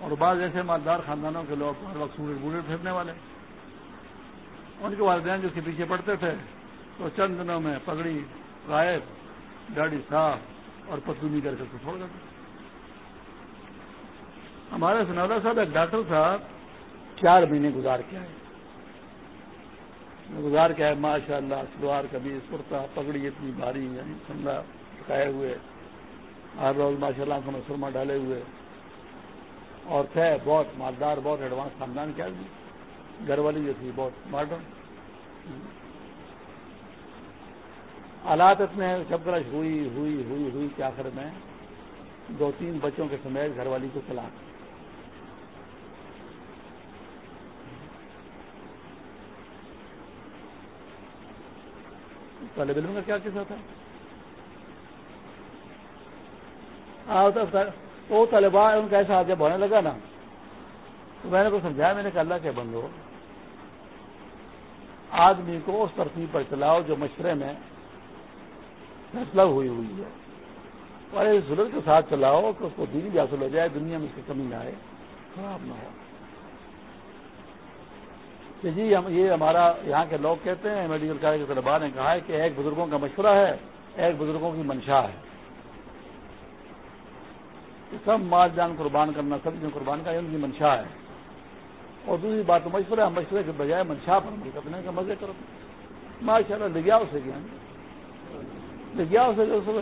اور بعض ایسے مالدار خاندانوں کے لوگ ہر وقت سورج بوڑھے پھرنے والے۔ ان کے والدین جو اس کے پیچھے پڑتے تھے، تو چند دنوں میں پگڑی، غائب گاڑی صاف اور پتونی کر کے چھوڑ دیتے۔ ہمارے سنولا صاحب، ایک ڈاکٹر صاحب چار مہینے گزار کے آئے۔ گزار کے آئے ماشاء اللہ سلوار کبھی سرتا پگڑی اتنی بھاری یعنی ٹھنڈا پکائے ہوئے۔ ہر روز ماشاء اللہ کو سرما ڈالے ہوئے۔ اور تھے، بہت مالدار، بہت ایڈوانس خاندان کیا گھر والی جو تھی، بہت ماڈرن حالات اتنے چپکرش ہوئی ہوئی ہوئی ہوئی کہ آخر میں دو تین بچوں کے سمیت گھر والی کو چلا طالب علم کا کیا قصہ تھا وہ طالبہ ان کا ایسا جب ہونے لگا نا، تو میں نے کو سمجھایا، میں نے کہا، اللہ کے بندو، آدمی کو اس ترتیب پر چلاؤ جو مشورے میں فیصلہ ہوئی ہوئی ہے۔ اور اس ضرورت کے ساتھ چلاؤ کہ اس کو دین بھی حاصل ہو جائے، دنیا میں اس کی کمی نہ آئے، خراب نہ ہو۔ کہ جی ہم یہ ہمارا یہاں کے لوگ کہتے ہیں، میڈیکل کالج کے طلبا نے کہا ہے کہ ایک بزرگوں کا مشورہ ہے، ایک بزرگوں کی منشا ہے۔ سب مال جان قربان کرنا، سب جو قربان کا ان کی منشا ہے۔ اور دوسری بات، مشورہ، مشورے کے بجائے منشا پر عمل کرنے کا مزے کرو۔ ماشاء اللہ لگیا اسے گیا لگیا اسے گیا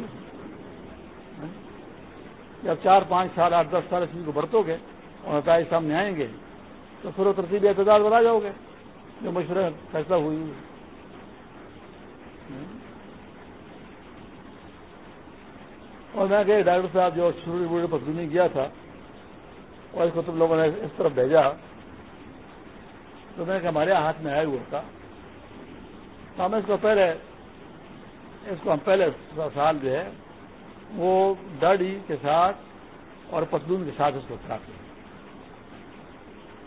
جب چار، پانچ سال، آٹھ، دس سال اس کو برتو گے اور نتائج سامنے آئیں گے، تو پھر وہ ترتیب اعتدار بنا جاؤ گے۔ جو مشورہ فیصلہ ہوئی اور میں کہ ڈاکٹر صاحب جو شروع بوڑھے پتنی گیا تھا، اور اس کو تم لوگوں نے اس طرف بھیجا، تو میں کہ ہمارے ہاتھ میں آیا ہوا تھا۔ تو ہم اس کو پہلے، اس کو ہم پہلے سال جو ہے، وہ ڈاڑی کے ساتھ اور پتلون کے ساتھ اس کو کراتے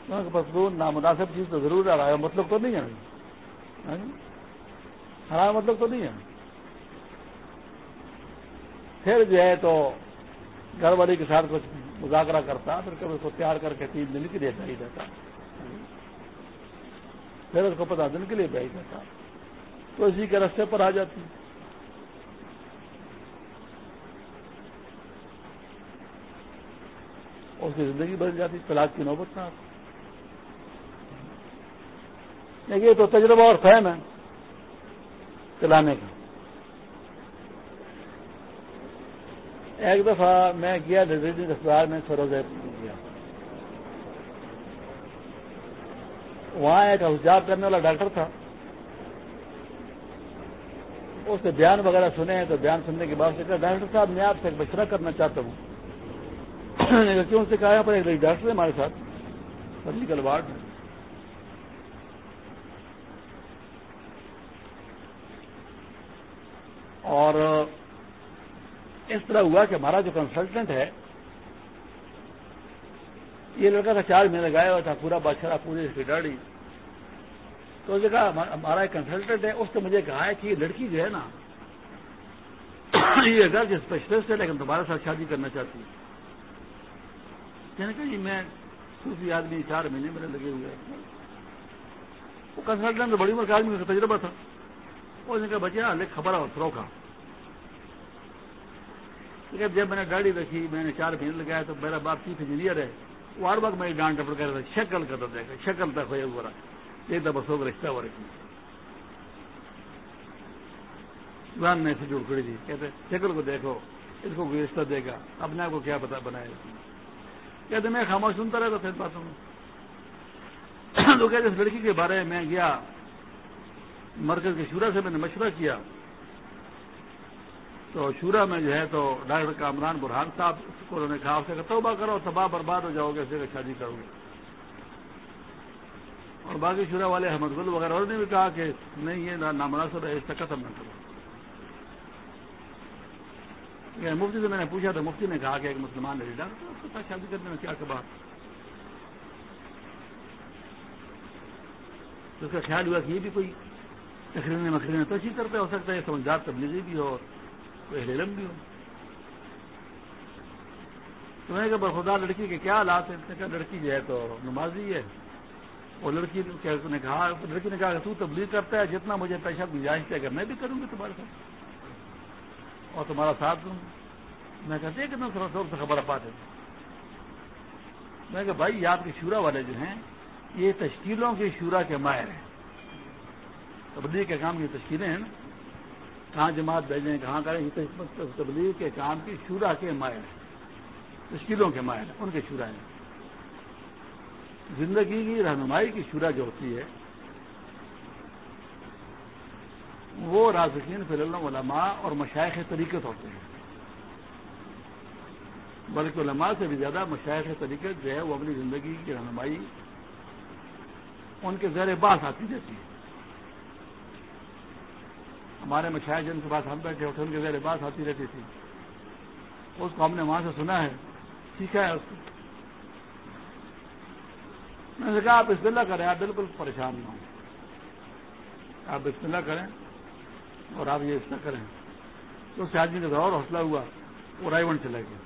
پتلون نامناسب چیز تو ضرور آ ہے مطلب تو نہیں ہے۔ ہاں جی؟ ہمارا مطلب تو نہیں ہے۔ پھر جو ہے تو گھر والی کے ساتھ کچھ مذاکرہ کرتا، پھر کبھی اس کو تیار کر کے تین دن کے لیے بھیج دیتا ہاں جی؟ پھر اس کو پندرہ دن کے لیے بھیج دیتا تو اسی کے رستے پر آ جاتی۔ اس کی زندگی بدل جاتی، طلاق کی نوبت نہ آتی۔ یہ تو تجربہ اور فہم ہے چلانے کا۔ ایک دفعہ میں گیا اسپتال میں سروز گیا۔ وہاں ایک حجاب کرنے والا ڈاکٹر تھا۔ اس نے بیان وغیرہ سنے ہیں تو بیان سننے کے بعد سے کہا، ڈاکٹر صاحب، میں آپ سے ایک مشورہ کرنا چاہتا ہوں۔ کیوں؟ سے کہا پر ایک ڈاکٹر ہے ہمارے ساتھ سرجیکل وارڈ میں اور اس طرح ہوا کہ ہمارا جو کنسلٹنٹ ہے، یہ لڑکا کا چار مہینے لگایا ہوا تھا، پورا بادشاہ پوری اس کی ڈاڑی تو اس نے کہا ہمارا ایک کنسلٹنٹ ہے، اس نے مجھے کہا ہے کہ یہ لڑکی جو ہے نا، یہ گھر جو اسپیشلسٹ ہے، لیکن تمہارے ساتھ شادی کرنا چاہتی ہے۔ کہا جی میں صوفی آدمی چار مہینے میرے لگے ہوئے وہ کنسلٹنٹ بڑی عمر کا آدمی کا تجربہ تھا۔ اس نے کہا بچہ لے خبر اور فروخ جب میں نے گاڑی رکھی میں نے چار مہینے لگایا تو میرا باپ چیف انجینئر ہے۔ وہ ہر وقت میری ڈانٹ ڈپٹ کر رہا تھا، شکل کرتا دیکھا شکل تک ہو رہا ایک دفعہ سو رشتہ ہو رکھی زبان نے سے جڑ کھڑی تھی کہتے شکل کو دیکھو، اس کو کوئی رشتہ دے گا، اپنے آپ کو کیا پتا بنائے کہتے میں خاموش سنتا رہتا تھا ان باتوں میں تو کہتے اس لڑکی کے بارے میں گیا مرکز کے شورا سے میں نے مشورہ کیا۔ تو شورا میں جو ہے تو ڈاکٹر کامران برہان صاحب کو انہوں نے کہا اسے کہ توبہ کرو، تباہ برباد ہو جاؤ گے اسے شادی کرو گے۔ اور باقی شورا والے احمد گل وغیرہ انہوں نے بھی کہا کہ نہیں، یہ نامناسب ہے، اس کا ختم نہ کرو۔ یعنی مفتی سے میں نے پوچھا تو مفتی نے کہا کہ ایک مسلمان ہے، ڈاکٹر اس کے ساتھ شادی کرنے میں کیا کباب تو اس کا خیال ہوا کہ یہ بھی کوئی تقریریں مکھرینے تو اچھی کرتے ہو سکتا ہے سمجھدار تبلیغی بھی ہو اور کوئی علم بھی ہو۔ تو میں کہ برخدا لڑکی کے کیا حالات ہیں؟ کہا، لڑکی جو ہے تو نمازی ہے۔ اور لڑکی نے کہا؟ لڑکی نے کہا کہ تو تبلیغ کرتا ہے، جتنا مجھے پیسہ گنجائش ہے، اگر میں بھی کروں گی تمہارے ساتھ اور تمہارا ساتھ دوں۔ میں کہتے ہیں کتنا سب سے خبر پاتے میں کہ بھائی یہ آپ کے شورا والے جو ہیں، یہ تشکیلوں کے شورا کے ماہر ہیں۔ تبلیغ کے کام کی تشکیلیں ہیں نا۔ کہاں جماعت بھیجیں، کہاں کریں تبلیغ کے کام کی شورا کے ماہر ہیں۔ تشکیلوں کے ماہر ان کے شورا ہیں۔ زندگی کی رہنمائی کی شورا جو ہوتی ہے، وہ رازقین فی اللہ علماء اور مشائق طریقت ہوتے ہیں۔ بلکہ علماء سے بھی زیادہ مشائق طریقت جو ہے، وہ اپنی زندگی کی رہنمائی ان کے زیر باس آتی رہتی ہے۔ ہمارے مشاہد جن کے پاس ہم بیٹھے ہوتے ان کے زیر باس آتی رہتی تھی۔ اس کو ہم نے وہاں سے سنا ہے، سیکھا ہے اس کو۔ میں نے کہا، آپ بسم اللہ کریں، آپ بالکل پریشان نہ ہوں۔ آپ بسم اللہ کریں اور آپ یہ اس کریں۔ تو اس آدمی کا اور حوصلہ ہوا، وہ رائے ون چلے گئے۔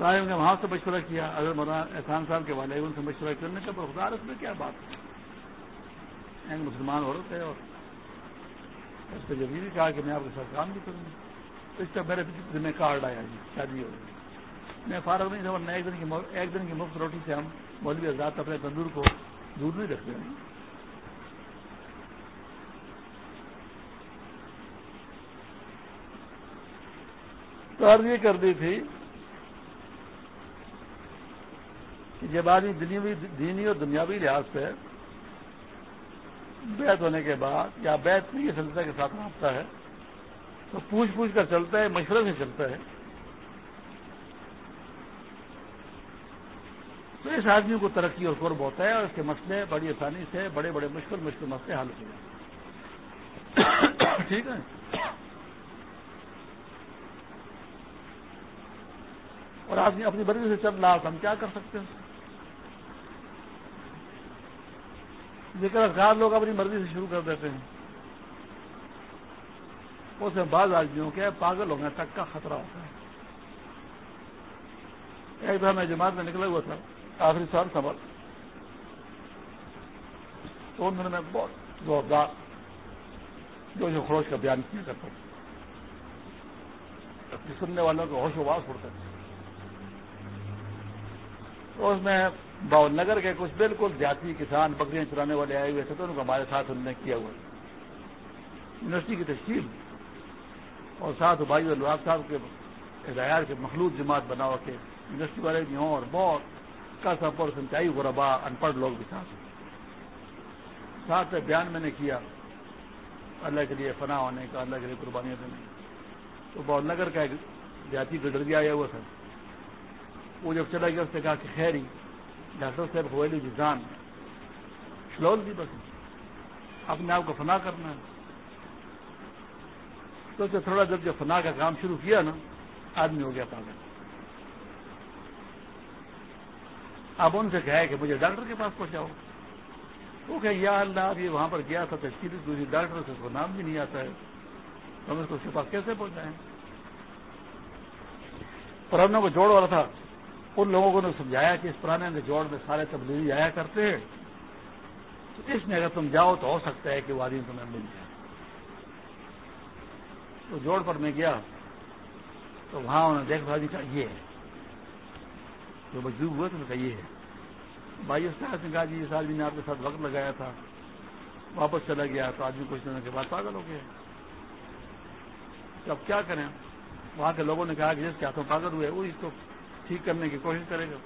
رائے نے وہاں سے مشورہ کیا اگر مولانا احسان صاحب کے والے ان سے مشورہ کرنے کا خدا، اس میں کیا بات ہے؟ مسلمان عورت ہے اور اس پہ جب یہ بھی کہا کہ میں آپ کے ساتھ کام بھی کروں گا۔ اس کا میرے ذمہ کارڈ آیا جی شادی ہو گئی۔ میں فارغ نہیں تھا ایک دن کی ایک دن کی مفت روٹی سے ہم مولوی آزاد اپنے تندور کو دور نہیں رکھتے ہیں۔ تو یہ کر دی تھی کہ جب آدمی دینی اور دنیاوی لحاظ سے بیت ہونے کے بعد یا بیت نہیں سلسلہ کے ساتھ رابطہ ہے، تو پوچھ پوچھ کر چلتا ہے مشورے سے چلتا ہے۔ تو اس آدمی کو ترقی اور قرب ہوتا ہے اور اس کے مسئلے بڑی آسانی سے، بڑے بڑے مشکل مشکل مسئلے حل ہو جائیں ٹھیک ہے؟ اور آدمی اپنی مرضی سے چل رہا ہم کیا کر سکتے ہیں؟ لیکن ہزار لوگ اپنی مرضی سے شروع کر دیتے ہیں۔ اس میں بعض آدمیوں کے پاگل ہونے تک کا خطرہ ہوتا ہے۔ ایک دفعہ میں جماعت میں نکلا ہوا تھا، آخری سال سبق تو ان دنوں میں بہت زوردار جو جو خروش کا بیان کیا کرتا تھا سننے والوں کو ہوش واس اڑتا تھا تو اس میں باول نگر کے کچھ بالکل جاتی کسان بکریاں چرانے والے آئے ہوئے تھے تو ان کو ہمارے ساتھ انہوں نے کیا ہوا۔ یونیورسٹی کی تشکیل۔ اور ساتھ بھائی الواب صاحب کے ہدایات کے مخلوط جماعت بنا ہوا کے یونیورسٹی والے بھی ہوں اور بہت کا سفر سنچائی غربا ان پڑھ لوگ بھی ساتھ ساتھ بیان میں نے کیا، اللہ کے لیے فنا ہونے کا، اللہ کے لیے قربانیاں دینے تو باول نگر کا ایک جاتی گڈرگی آیا ہوا تھا۔ وہ جب چلا گیا اس نے کہا کہ خیر ہی ڈاکٹر صاحب ہوئلی جی جان شلول بھی بس۔ اپنے آپ کو فنا کرنا ہے۔ تو تھوڑا جب جب فنا کا کام شروع کیا نا، آدمی ہو گیا پاگل۔ اب ان سے کہا کہ مجھے ڈاکٹر کے پاس پہنچاؤ۔ وہ کہ یا اللہ، اب یہ وہاں پر گیا تھا تشکیل دوسری ڈاکٹر سے اس کو نام بھی نہیں آتا ہے۔ تو ہم اس کو اس کے پاس کیسے پہنچائیں؟ پرانوں کو جوڑ والا تھا۔ ان لوگوں کو نے سمجھایا کہ اس پرانے جوڑ میں سارے تبدیلی آیا کرتے ہیں۔ تو اس میں اگر تم جاؤ تو ہو سکتا ہے کہ وہ آدمی تمہیں مل جائے۔ تو جوڑ پر میں گیا تو وہاں انہوں نے دیکھ بھائی کہا یہ ہے۔ جو مجدور ہوئے تو کہا، یہ ہے۔ بھائی، اس طرح سے کہا جی اس آدمی نے آپ کے ساتھ وقت لگایا تھا۔ واپس چلا گیا تو آدمی کچھ دینے کے بعد پاگل ہو گیا۔ تو اب کیا کریں؟ وہاں کے لوگوں نے کہا کہ جس کے ہاتھوں پاگل ہوئے، وہ اس کو ٹھیک کرنے کی کوشش کرے گا۔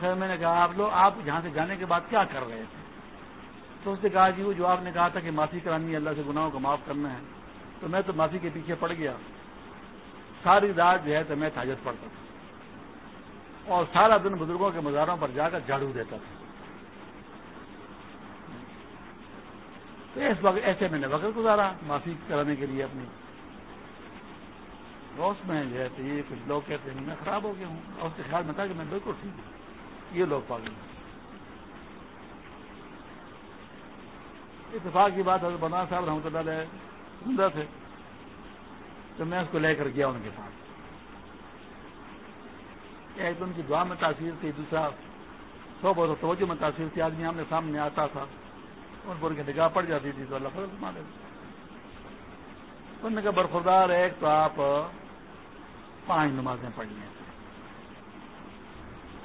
خیر، میں نے کہا، آپ لوگ، آپ یہاں سے جانے کے بعد کیا کر رہے تھے؟ تو اس نے کہا جی وہ جو آپ نے کہا تھا کہ معافی کرانی ہے، اللہ سے گناہوں کو معاف کرنا ہے، تو میں تو معافی کے پیچھے پڑ گیا۔ ساری رات جو ہے تو میں تاجت پڑتا تھا۔ اور سارا دن بزرگوں کے مزاروں پر جا کر جھاڑو دیتا تھا۔ تو اس وقت ایسے میں نے وقت گزارا معافی کرانے کے لیے اپنی۔ روس میں جو ہے تو یہ کچھ لوگ کہتے ہیں، میں خراب ہو گیا ہوں۔ اور اس کے خیال میں تھا کہ میں بالکل ٹھیک ہوں۔ یہ لوگ پاگل ہیں۔ اتفاق کی بات حضرت بنا صاحب رحمۃ اللہ علیہ زندہ تھے۔ تو میں اس کو لے کر گیا ان کے پاس۔ ایک تو ان کی دعا میں تاثیر تھی، دوسرا سو بہت توجہ میں تاثیر تھی۔ آدمی ہم نے سامنے آتا تھا، ان پر ان کی نگاہ پڑ جاتی تھی تو اللہ فضل مارے انہوں نے کہا، برخوردار ایک تو آپ پانچ نمازیں پڑھ لیں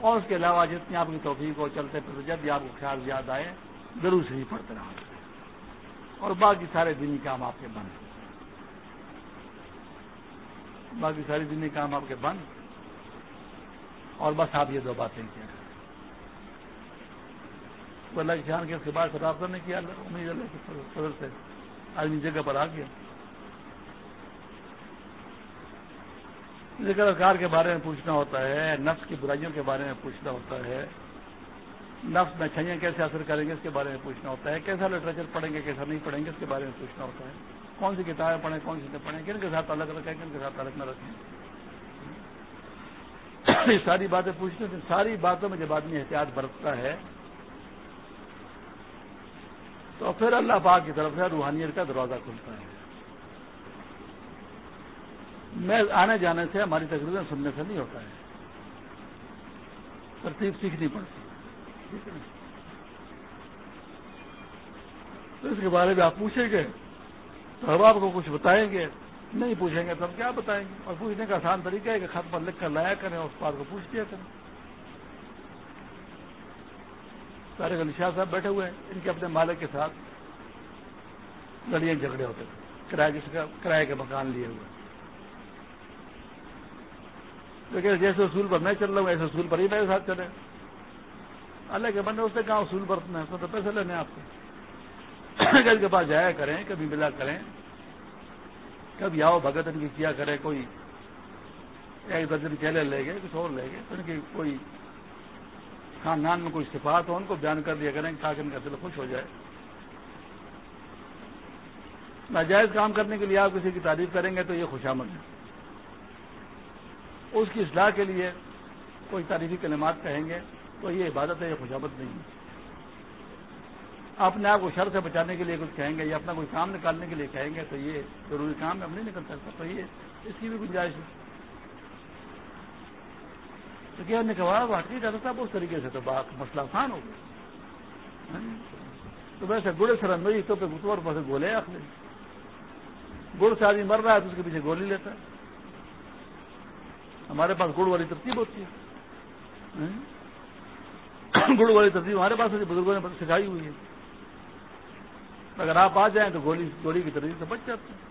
اور اس کے علاوہ جتنی آپ کی توفیق ہو، چلتے پھر جب بھی آپ کو خیال یاد آئے ضرور سے ہی پڑھتے رہا۔ اور باقی سارے دینی کام آپ کے بند۔ باقی ساری دینی کام آپ کے بند۔ اور بس آپ یہ دو باتیں کیا۔ تو اللہ کے خیال کے اس کے بعد رابطہ نے کیا امید اللہ کے فضل سے آدمی جگہ پر آ گیا۔ ذکر اذکار کے بارے میں پوچھنا ہوتا ہے، نفس کی برائیوں کے بارے میں پوچھنا ہوتا ہے۔ نفس میں چھیاں کیسے اثر کریں گے، اس کے بارے میں پوچھنا ہوتا ہے۔ کیسا لٹریچر پڑھیں گے، کیسا نہیں پڑھیں گے، اس کے بارے میں پوچھنا ہوتا ہے۔ کون سی کتابیں پڑھیں، کون سی نہیں پڑھیں، کن کے ساتھ الگ رکھیں، کن کے ساتھ الگ نہ رکھیں۔ یہ ساری باتیں پوچھنے سے ساری باتوں میں جب آدمی احتیاط برتتا ہے، تو پھر اللہ پاک کی طرف سے روحانیت کا دروازہ کھلتا ہے۔ میں آنے جانے سے ہماری تقریباً سننے سے نہیں ہوتا ہے۔ ترتیب سیکھنی پڑتی ٹھیک ہے تو اس کے بارے میں آپ پوچھیں گے، تو ہم آپ کو کچھ بتائیں گے، نہیں پوچھیں گے تو ہم کیا بتائیں گے؟ اور پوچھنے کا آسان طریقہ ہے کہ خط پر لکھ کر لایا کریں اس بات کو پوچھ دیا کریں۔ سارے گلی شاہ صاحب بیٹھے ہوئے ہیں، ان کے اپنے مالک کے ساتھ لڑیاں جھگڑے ہوتے تھے کرائے کے مکان لیے ہوئے لیکن جیسے اصول پر میں چل رہا ہوں، ایسے اصول پر ہی میرے ساتھ چلے۔ اللہ کے بندے اس نے کہا اصول پر تو پیسے لینے آپ کو۔ کے پاس جایا کریں، کبھی ملا کریں۔ کبھی آؤ، بھگت ان کی کیا کرے، کوئی ایک درجن کیلے لے گئے، کچھ اور لے گئے۔ ان کی کوئی خاندان میں کوئی صفات ہو، ان کو بیان کر دیا کریں تاکہ ان کا دل خوش ہو جائے۔ ناجائز کام کرنے کے لیے آپ کسی کی تعریف کریں گے تو یہ خوشامد ہے۔ اس کی اصلاح کے لیے کوئی تعریفی کلمات کہیں گے تو یہ عبادت ہے، یہ خوشامد نہیں ہے۔ اپنے آپ کو شر سے بچانے کے لیے کچھ کہیں گے یا اپنا کوئی کام نکالنے کے لیے کہیں گے تو یہ ضروری کام اب نہیں نکل سکتا تو یہ اس کی بھی گنجائش ہے۔ تو کیا نے کہا واقعی ڈاکٹر صاحب اس طریقے سے تو بات مسئلہ آسان ہو گیا۔ تو ویسے گڑے سر اندر تو پہ گتور پر گولے آخر۔ گڑ سے آدمی مر رہا ہے تو اس کے پیچھے گولی لیتا ہے۔ ہمارے پاس گڑ والی ترتیب ہوتی ہے۔ گڑ والی ترتیب ہمارے پاس بزرگوں نے سکھائی ہوئی ہے۔ اگر آپ آ جائیں تو گولی گولی کی ترتیب سے بچ جاتے ہیں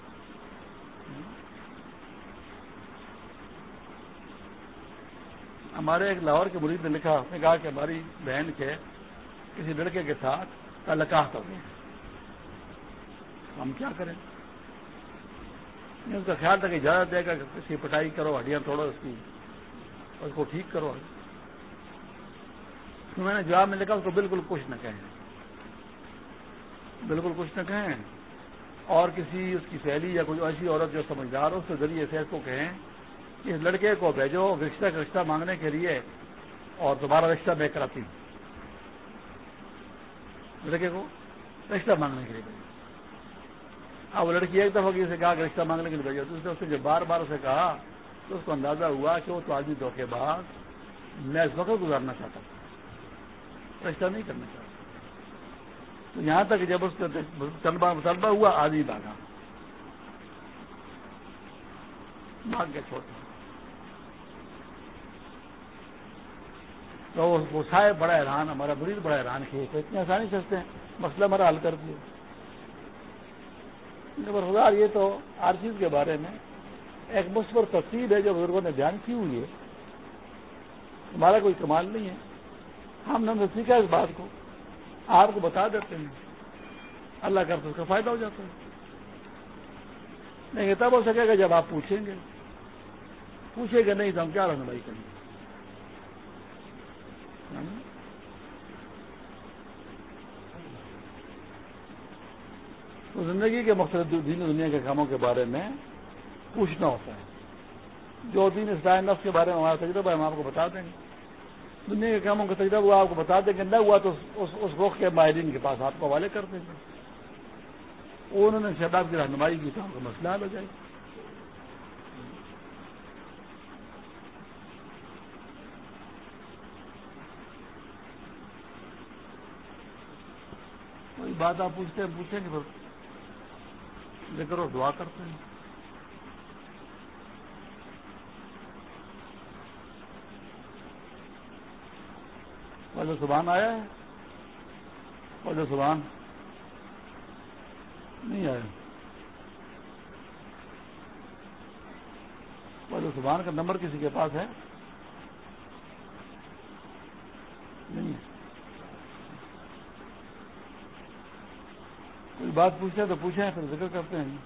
ہمارے ایک لاہور کے مرید نے لکھا، اس نے کہا کہ ہماری بہن کے کسی لڑکے کے ساتھ تعلقات ہو گئے ہم کیا کریں؟ اس کا خیال تھا کہ اجازت دے گا کہ اس کی پٹائی کرو، ہڈیاں توڑو، اس کی، اس کو ٹھیک کرو۔ تو میں نے جواب میں لکھا، اس کو بالکل کچھ نہ کہیں۔ بالکل کچھ نہ کہیں۔ اور کسی اس کی سہیلی یا کوئی ایسی عورت جو سمجھدار ہو، اس کے ذریعے سے اس کو کہیں کہ اس لڑکے کو بھیجو رشتہ کا رشتہ مانگنے کے لیے اور دوبارہ رشتہ میں کراتی ہوں۔ لڑکے کو رشتہ مانگنے کے لیے اب وہ لڑکی ایک دفعہ سے کہا کہ رشتہ مانگنے کے لیے بھیجو تو اس نے جب بار بار اسے کہا، تو اس کو اندازہ ہوا کہ وہ تو آدمی دھوکے بعد میں اس وقت گزارنا چاہتا ہوں رشتہ نہیں کرنا چاہتا۔ تو یہاں تک جب اس کا طلبہ ہوا، آدمی بھاگا۔ بھاگ گیا چھوٹا تو وہ صاحب بڑا حیران، ہمارا مریض بڑا حیران کیے تو اتنی آسانی سے ہیں مسئلہ ہمارا حل کر دیا۔ برفدار یہ تو ہر چیز کے بارے میں ایک مثبت تفصیل ہے جو بزرگوں نے بیان کی ہوئی ہے۔ ہمارا کوئی کمال نہیں ہے۔ ہم نے ہم سیکھا اس بات کو۔ آپ کو بتا دیتے ہیں۔ اللہ کر تو اس کا فائدہ ہو جاتا ہے۔ نہیں تب ہو سکے گا جب آپ پوچھیں گے۔ پوچھیں گے نہیں تو ہم کیا رہنمائی کریں گے؟ ہاں؟ تو زندگی کے مختلف دین دنیا کے کاموں کے بارے میں پوچھنا ہوتا ہے۔ جو دین اسلام نفس کے بارے میں ہمارا تجربہ ہے، ہم آپ کو بتا دیں گے۔ دنیا کے کاموں کا تجربہ وہ آپ کو بتا دیں گے، نہ ہوا تو اس رخ کے ماہرین کے پاس آپ کو حوالے کر دیں گے۔ انہوں نے شہداب کی رہنمائی کی تو ان کا مسئلہ حل ہو جائے کوئی بات آپ پوچھتے ہیں، پوچھیں گے ذکر اور دعا کرتے ہیں۔ پہلے زبان آیا ہے پہلے زبان نہیں آیا۔ پہلے زبان کا نمبر کسی کے پاس ہے، نہیں کوئی بات پوچھے تو پوچھیں، پھر ذکر کرتے ہیں۔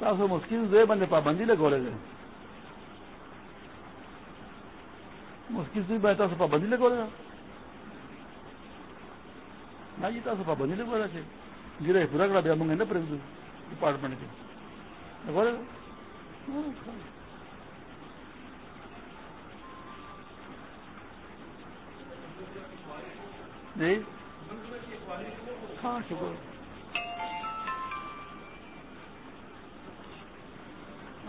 تاسو مسکین دے بندے پابندی لگو رہے مشکل سے بہتا سو پابندی لگو رہا نہ جی تاسو پابندی لگو رہا چاہیے گرے پورا کرا دیا منگے نا پر ڈپارٹمنٹ کے لگو جی ہاں شکر۔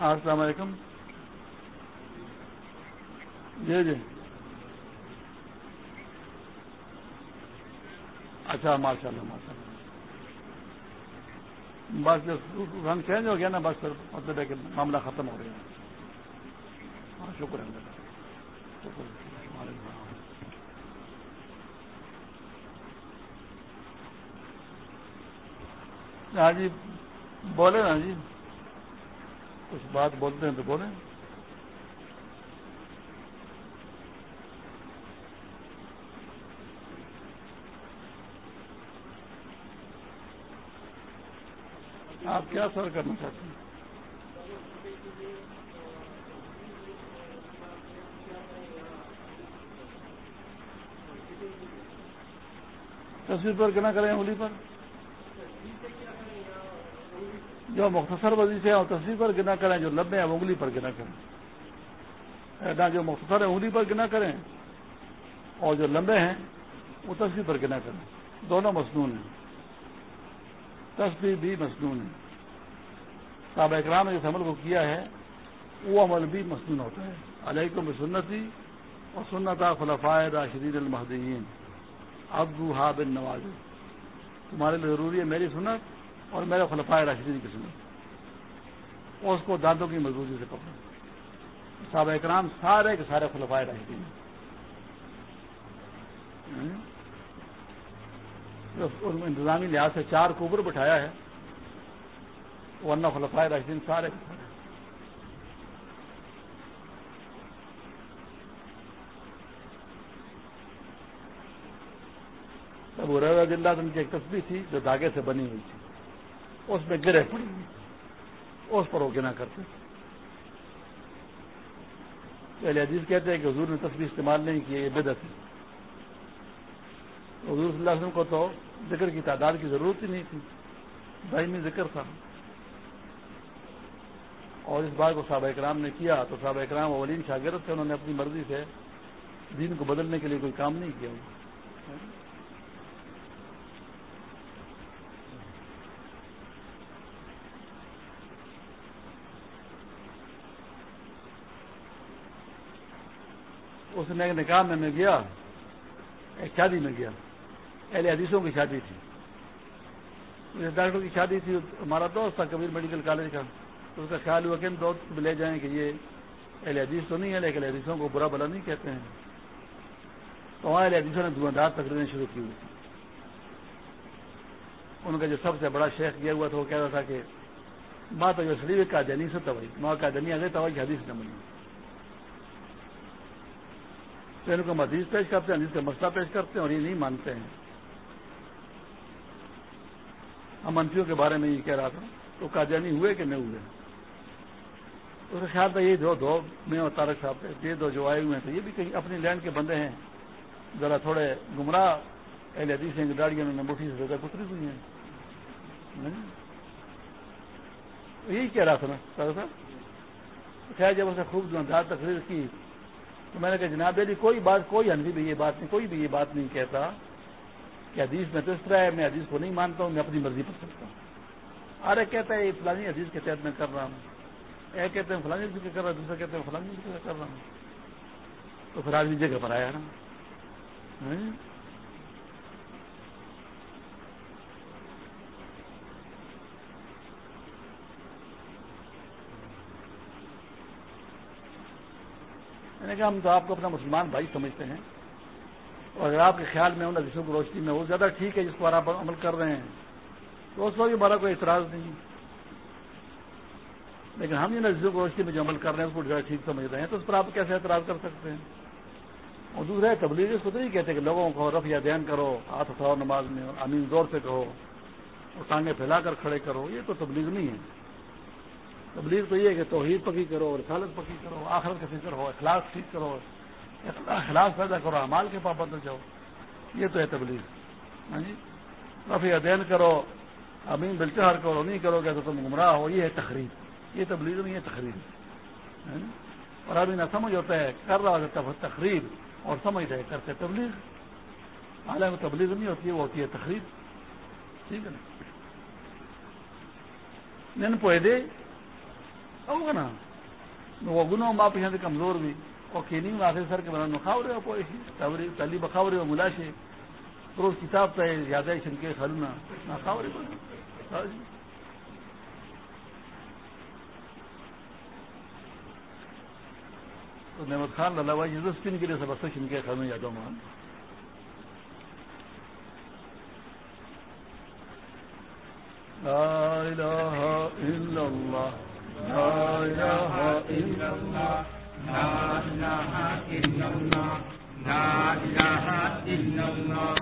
السلام علیکم۔ جی جی۔ اچھا ماشاء اللہ ماشاء اللہ بس رنگ چینج ہو گیا نا بس پھر مطلب ہے کہ معاملہ ختم ہو گیا۔ ہاں شکر ہے شکر ہاں جی بولے نا جی۔ کچھ بات بولتے ہیں تو بولیں۔ آپ کیا سر کرنا چاہتے ہیں؟ تصویر پر کیا کریں انگلی پر؟ جو مختصر وزیر سے اور تصویر پر گنا کریں، جو لمبے ہیں، انگلی پر گنا کریں۔ نہ جو مختصر ہے انگلی پر گنا کریں اور جو لمبے ہیں، وہ تصویر پر گنا کریں۔ دونوں مصنون ہیں۔ تصویر بھی مصنون ہے صاحب اکرام نے جس عمل کو کیا ہے، وہ عمل بھی مصنون ہوتا ہے۔ علیکم کو سنتی اور سنتا خلفائے راشدین المحدین ابو بن نواز تمہارے لیے ضروری ہے میری سنت اور میرے خلفائے راشدین کی سنت اس کو دانتوں کی مضبوطی سے پکڑو صاحب اکرام سارے کے سارے خلفائے راشدین۔ انتظامی لحاظ سے چار کو اوپر بٹھایا ہے۔ ورنہ خلفائے راشدین سارے اب رضی اللہ ان کی ایک تصویر تھی جو دھاگے سے بنی ہوئی تھی۔ اس میں گرے پڑی ہوئی اس پر وہ گنا کرتے پہلے عزیز کہتے ہیں کہ حضور نے تصویر استعمال نہیں کی، یہ بدت ہے۔ حضور صلی اللہ علیہ وسلم کو تو ذکر کی تعداد کی ضرورت ہی نہیں تھی۔ دائمی ذکر تھا۔ اور اس بار کو صحابہ اکرام نے کیا، تو صحابہ اکرام اولین شاگرد تھے، انہوں نے اپنی مرضی سے دین کو بدلنے کے لیے کوئی کام نہیں کیا۔ اس نے نکاح میں میں گیا، ایک شادی میں گیا۔ اہل حدیثوں کی شادی تھی۔ ڈاکٹر کی شادی تھی، ہمارا دوست تھا کبیر میڈیکل کالج کا۔ تو اس کا خیال ہوا کہ دوست لے جائیں کہ یہ اہل حدیث تو نہیں ہے، لیکن حدیثوں کو برا بلا نہیں کہتے ہیں۔ تو وہاں اہل حدیثوں نے دھواں دار تقریریں شروع کی ہوئی تھی ان کا جو سب سے بڑا شیخ گیا ہوا تھا، وہ کہہ رہا تھا کہ ماں تو جو شریف کا جنی سے تو ماں کا جنی آ گئی تو حدیث نہ بنی تو ان کو حدیث پیش کرتے ہیں حدیث کا مسئلہ پیش کرتے ہیں اور یہ نہیں مانتے ہیں۔ ہم منتریوں کے بارے میں یہ کہہ رہا تھا، تو کاجانی ہوئے کہ نہیں ہوئے؟ اس کا خیال تھا یہ دو دو میں اور تارک صاحب یہ دو جو آئے ہوئے تھے یہ بھی کہیں اپنی لینڈ کے بندے ہیں۔ ذرا تھوڑے گمراہ اہل حدیث ہیں گاڑیاں انہوں نے مٹھی سے زیادہ کتری ہوئی ہیں۔ یہی کہہ رہا تھا نا صاحب۔ خیر، جب اسے خوب دار تقریر کی تو میں نے کہا جناب علی، کوئی بات، کوئی ہنسی بھی یہ بات نہیں، کوئی بھی یہ بات نہیں کہتا کہ حدیث میں تو اس طرح ہے، میں حدیث کو نہیں مانتا ہوں، میں اپنی مرضی پر سکتا ہوں۔ ارے کہتا ہے، یہ فلانی حدیث کے تحت میں کر رہا ہوں۔ ایک کہتے ہیں فلانی ذکر کر رہا ہوں دوسرے کہتے ہیں فلانی ذکر کر رہا ہوں۔ تو پھر آدمی جگہ پر آیا نا۔ میں نے کہا ہم تو آپ کو اپنا مسلمان بھائی سمجھتے ہیں۔ اور اگر آپ کے خیال میں ان حدیثوں کی روشنی میں وہ زیادہ ٹھیک ہے جس پر آپ عمل کر رہے ہیں۔ تو اس وقت ہمارا کوئی اعتراض نہیں۔ لیکن ہم ان حدیثوں کی روشنی میں جو عمل کر رہے ہیں، اس کو زیادہ ٹھیک سمجھ رہے ہیں۔ تو اس پر آپ کیسے اعتراض کر سکتے ہیں؟ اور دوسرا تبلیغ اس کو تو نہیں کہتے کہ لوگوں کو رف یا دھیان کرو، ہاتھ اٹھاؤ نماز میں امین زور سے کہو اور ٹانگیں پھیلا کر کھڑے کرو۔ یہ تو تبلیغ نہیں ہے۔ تبلیغ تو یہ ہے کہ توحید پکی کرو رسالت پکی کرو، آخرت کا فکر ہو، اخلاق ٹھیک کرو، اخلاق پیدا کرو امال کے پابند جاؤ۔ یہ تو ہے تبلیغ۔ ہاں جی؟ کافی ادین کرو امین بلچہر کرو، نہیں کرو گے تو تم گمراہ ہو۔ یہ ہے تقریب یہ تبلیغ نہیں ہے تقریب ہاں جی؟ اور ابھی نہ سمجھ ہوتا ہے، کر رہا ہوتا ہے تقریب اور سمجھ رہے، کرتے تبلیغ۔ حالانکہ تبلیغ نہیں ہوتی ہے وہ ہوتی ہے تقریب ٹھیک ہے نا؟ پوئے دے۔ ہوگا نا وہ گنو ماں پیچھے کمزور بھی اور کینی میں آخر سر کے بنا نخاور ہے کوئی تلی بخاور ہے ملاشے روز کتاب تھا زیادہ شنکے خلنا نخاور ہاں جی۔ تو نعمت خان اللہ بھائی جس دن کے لیے سب سے شنکے خلنا یادوں مان لا الہ الا اللہ لا إله إلا الله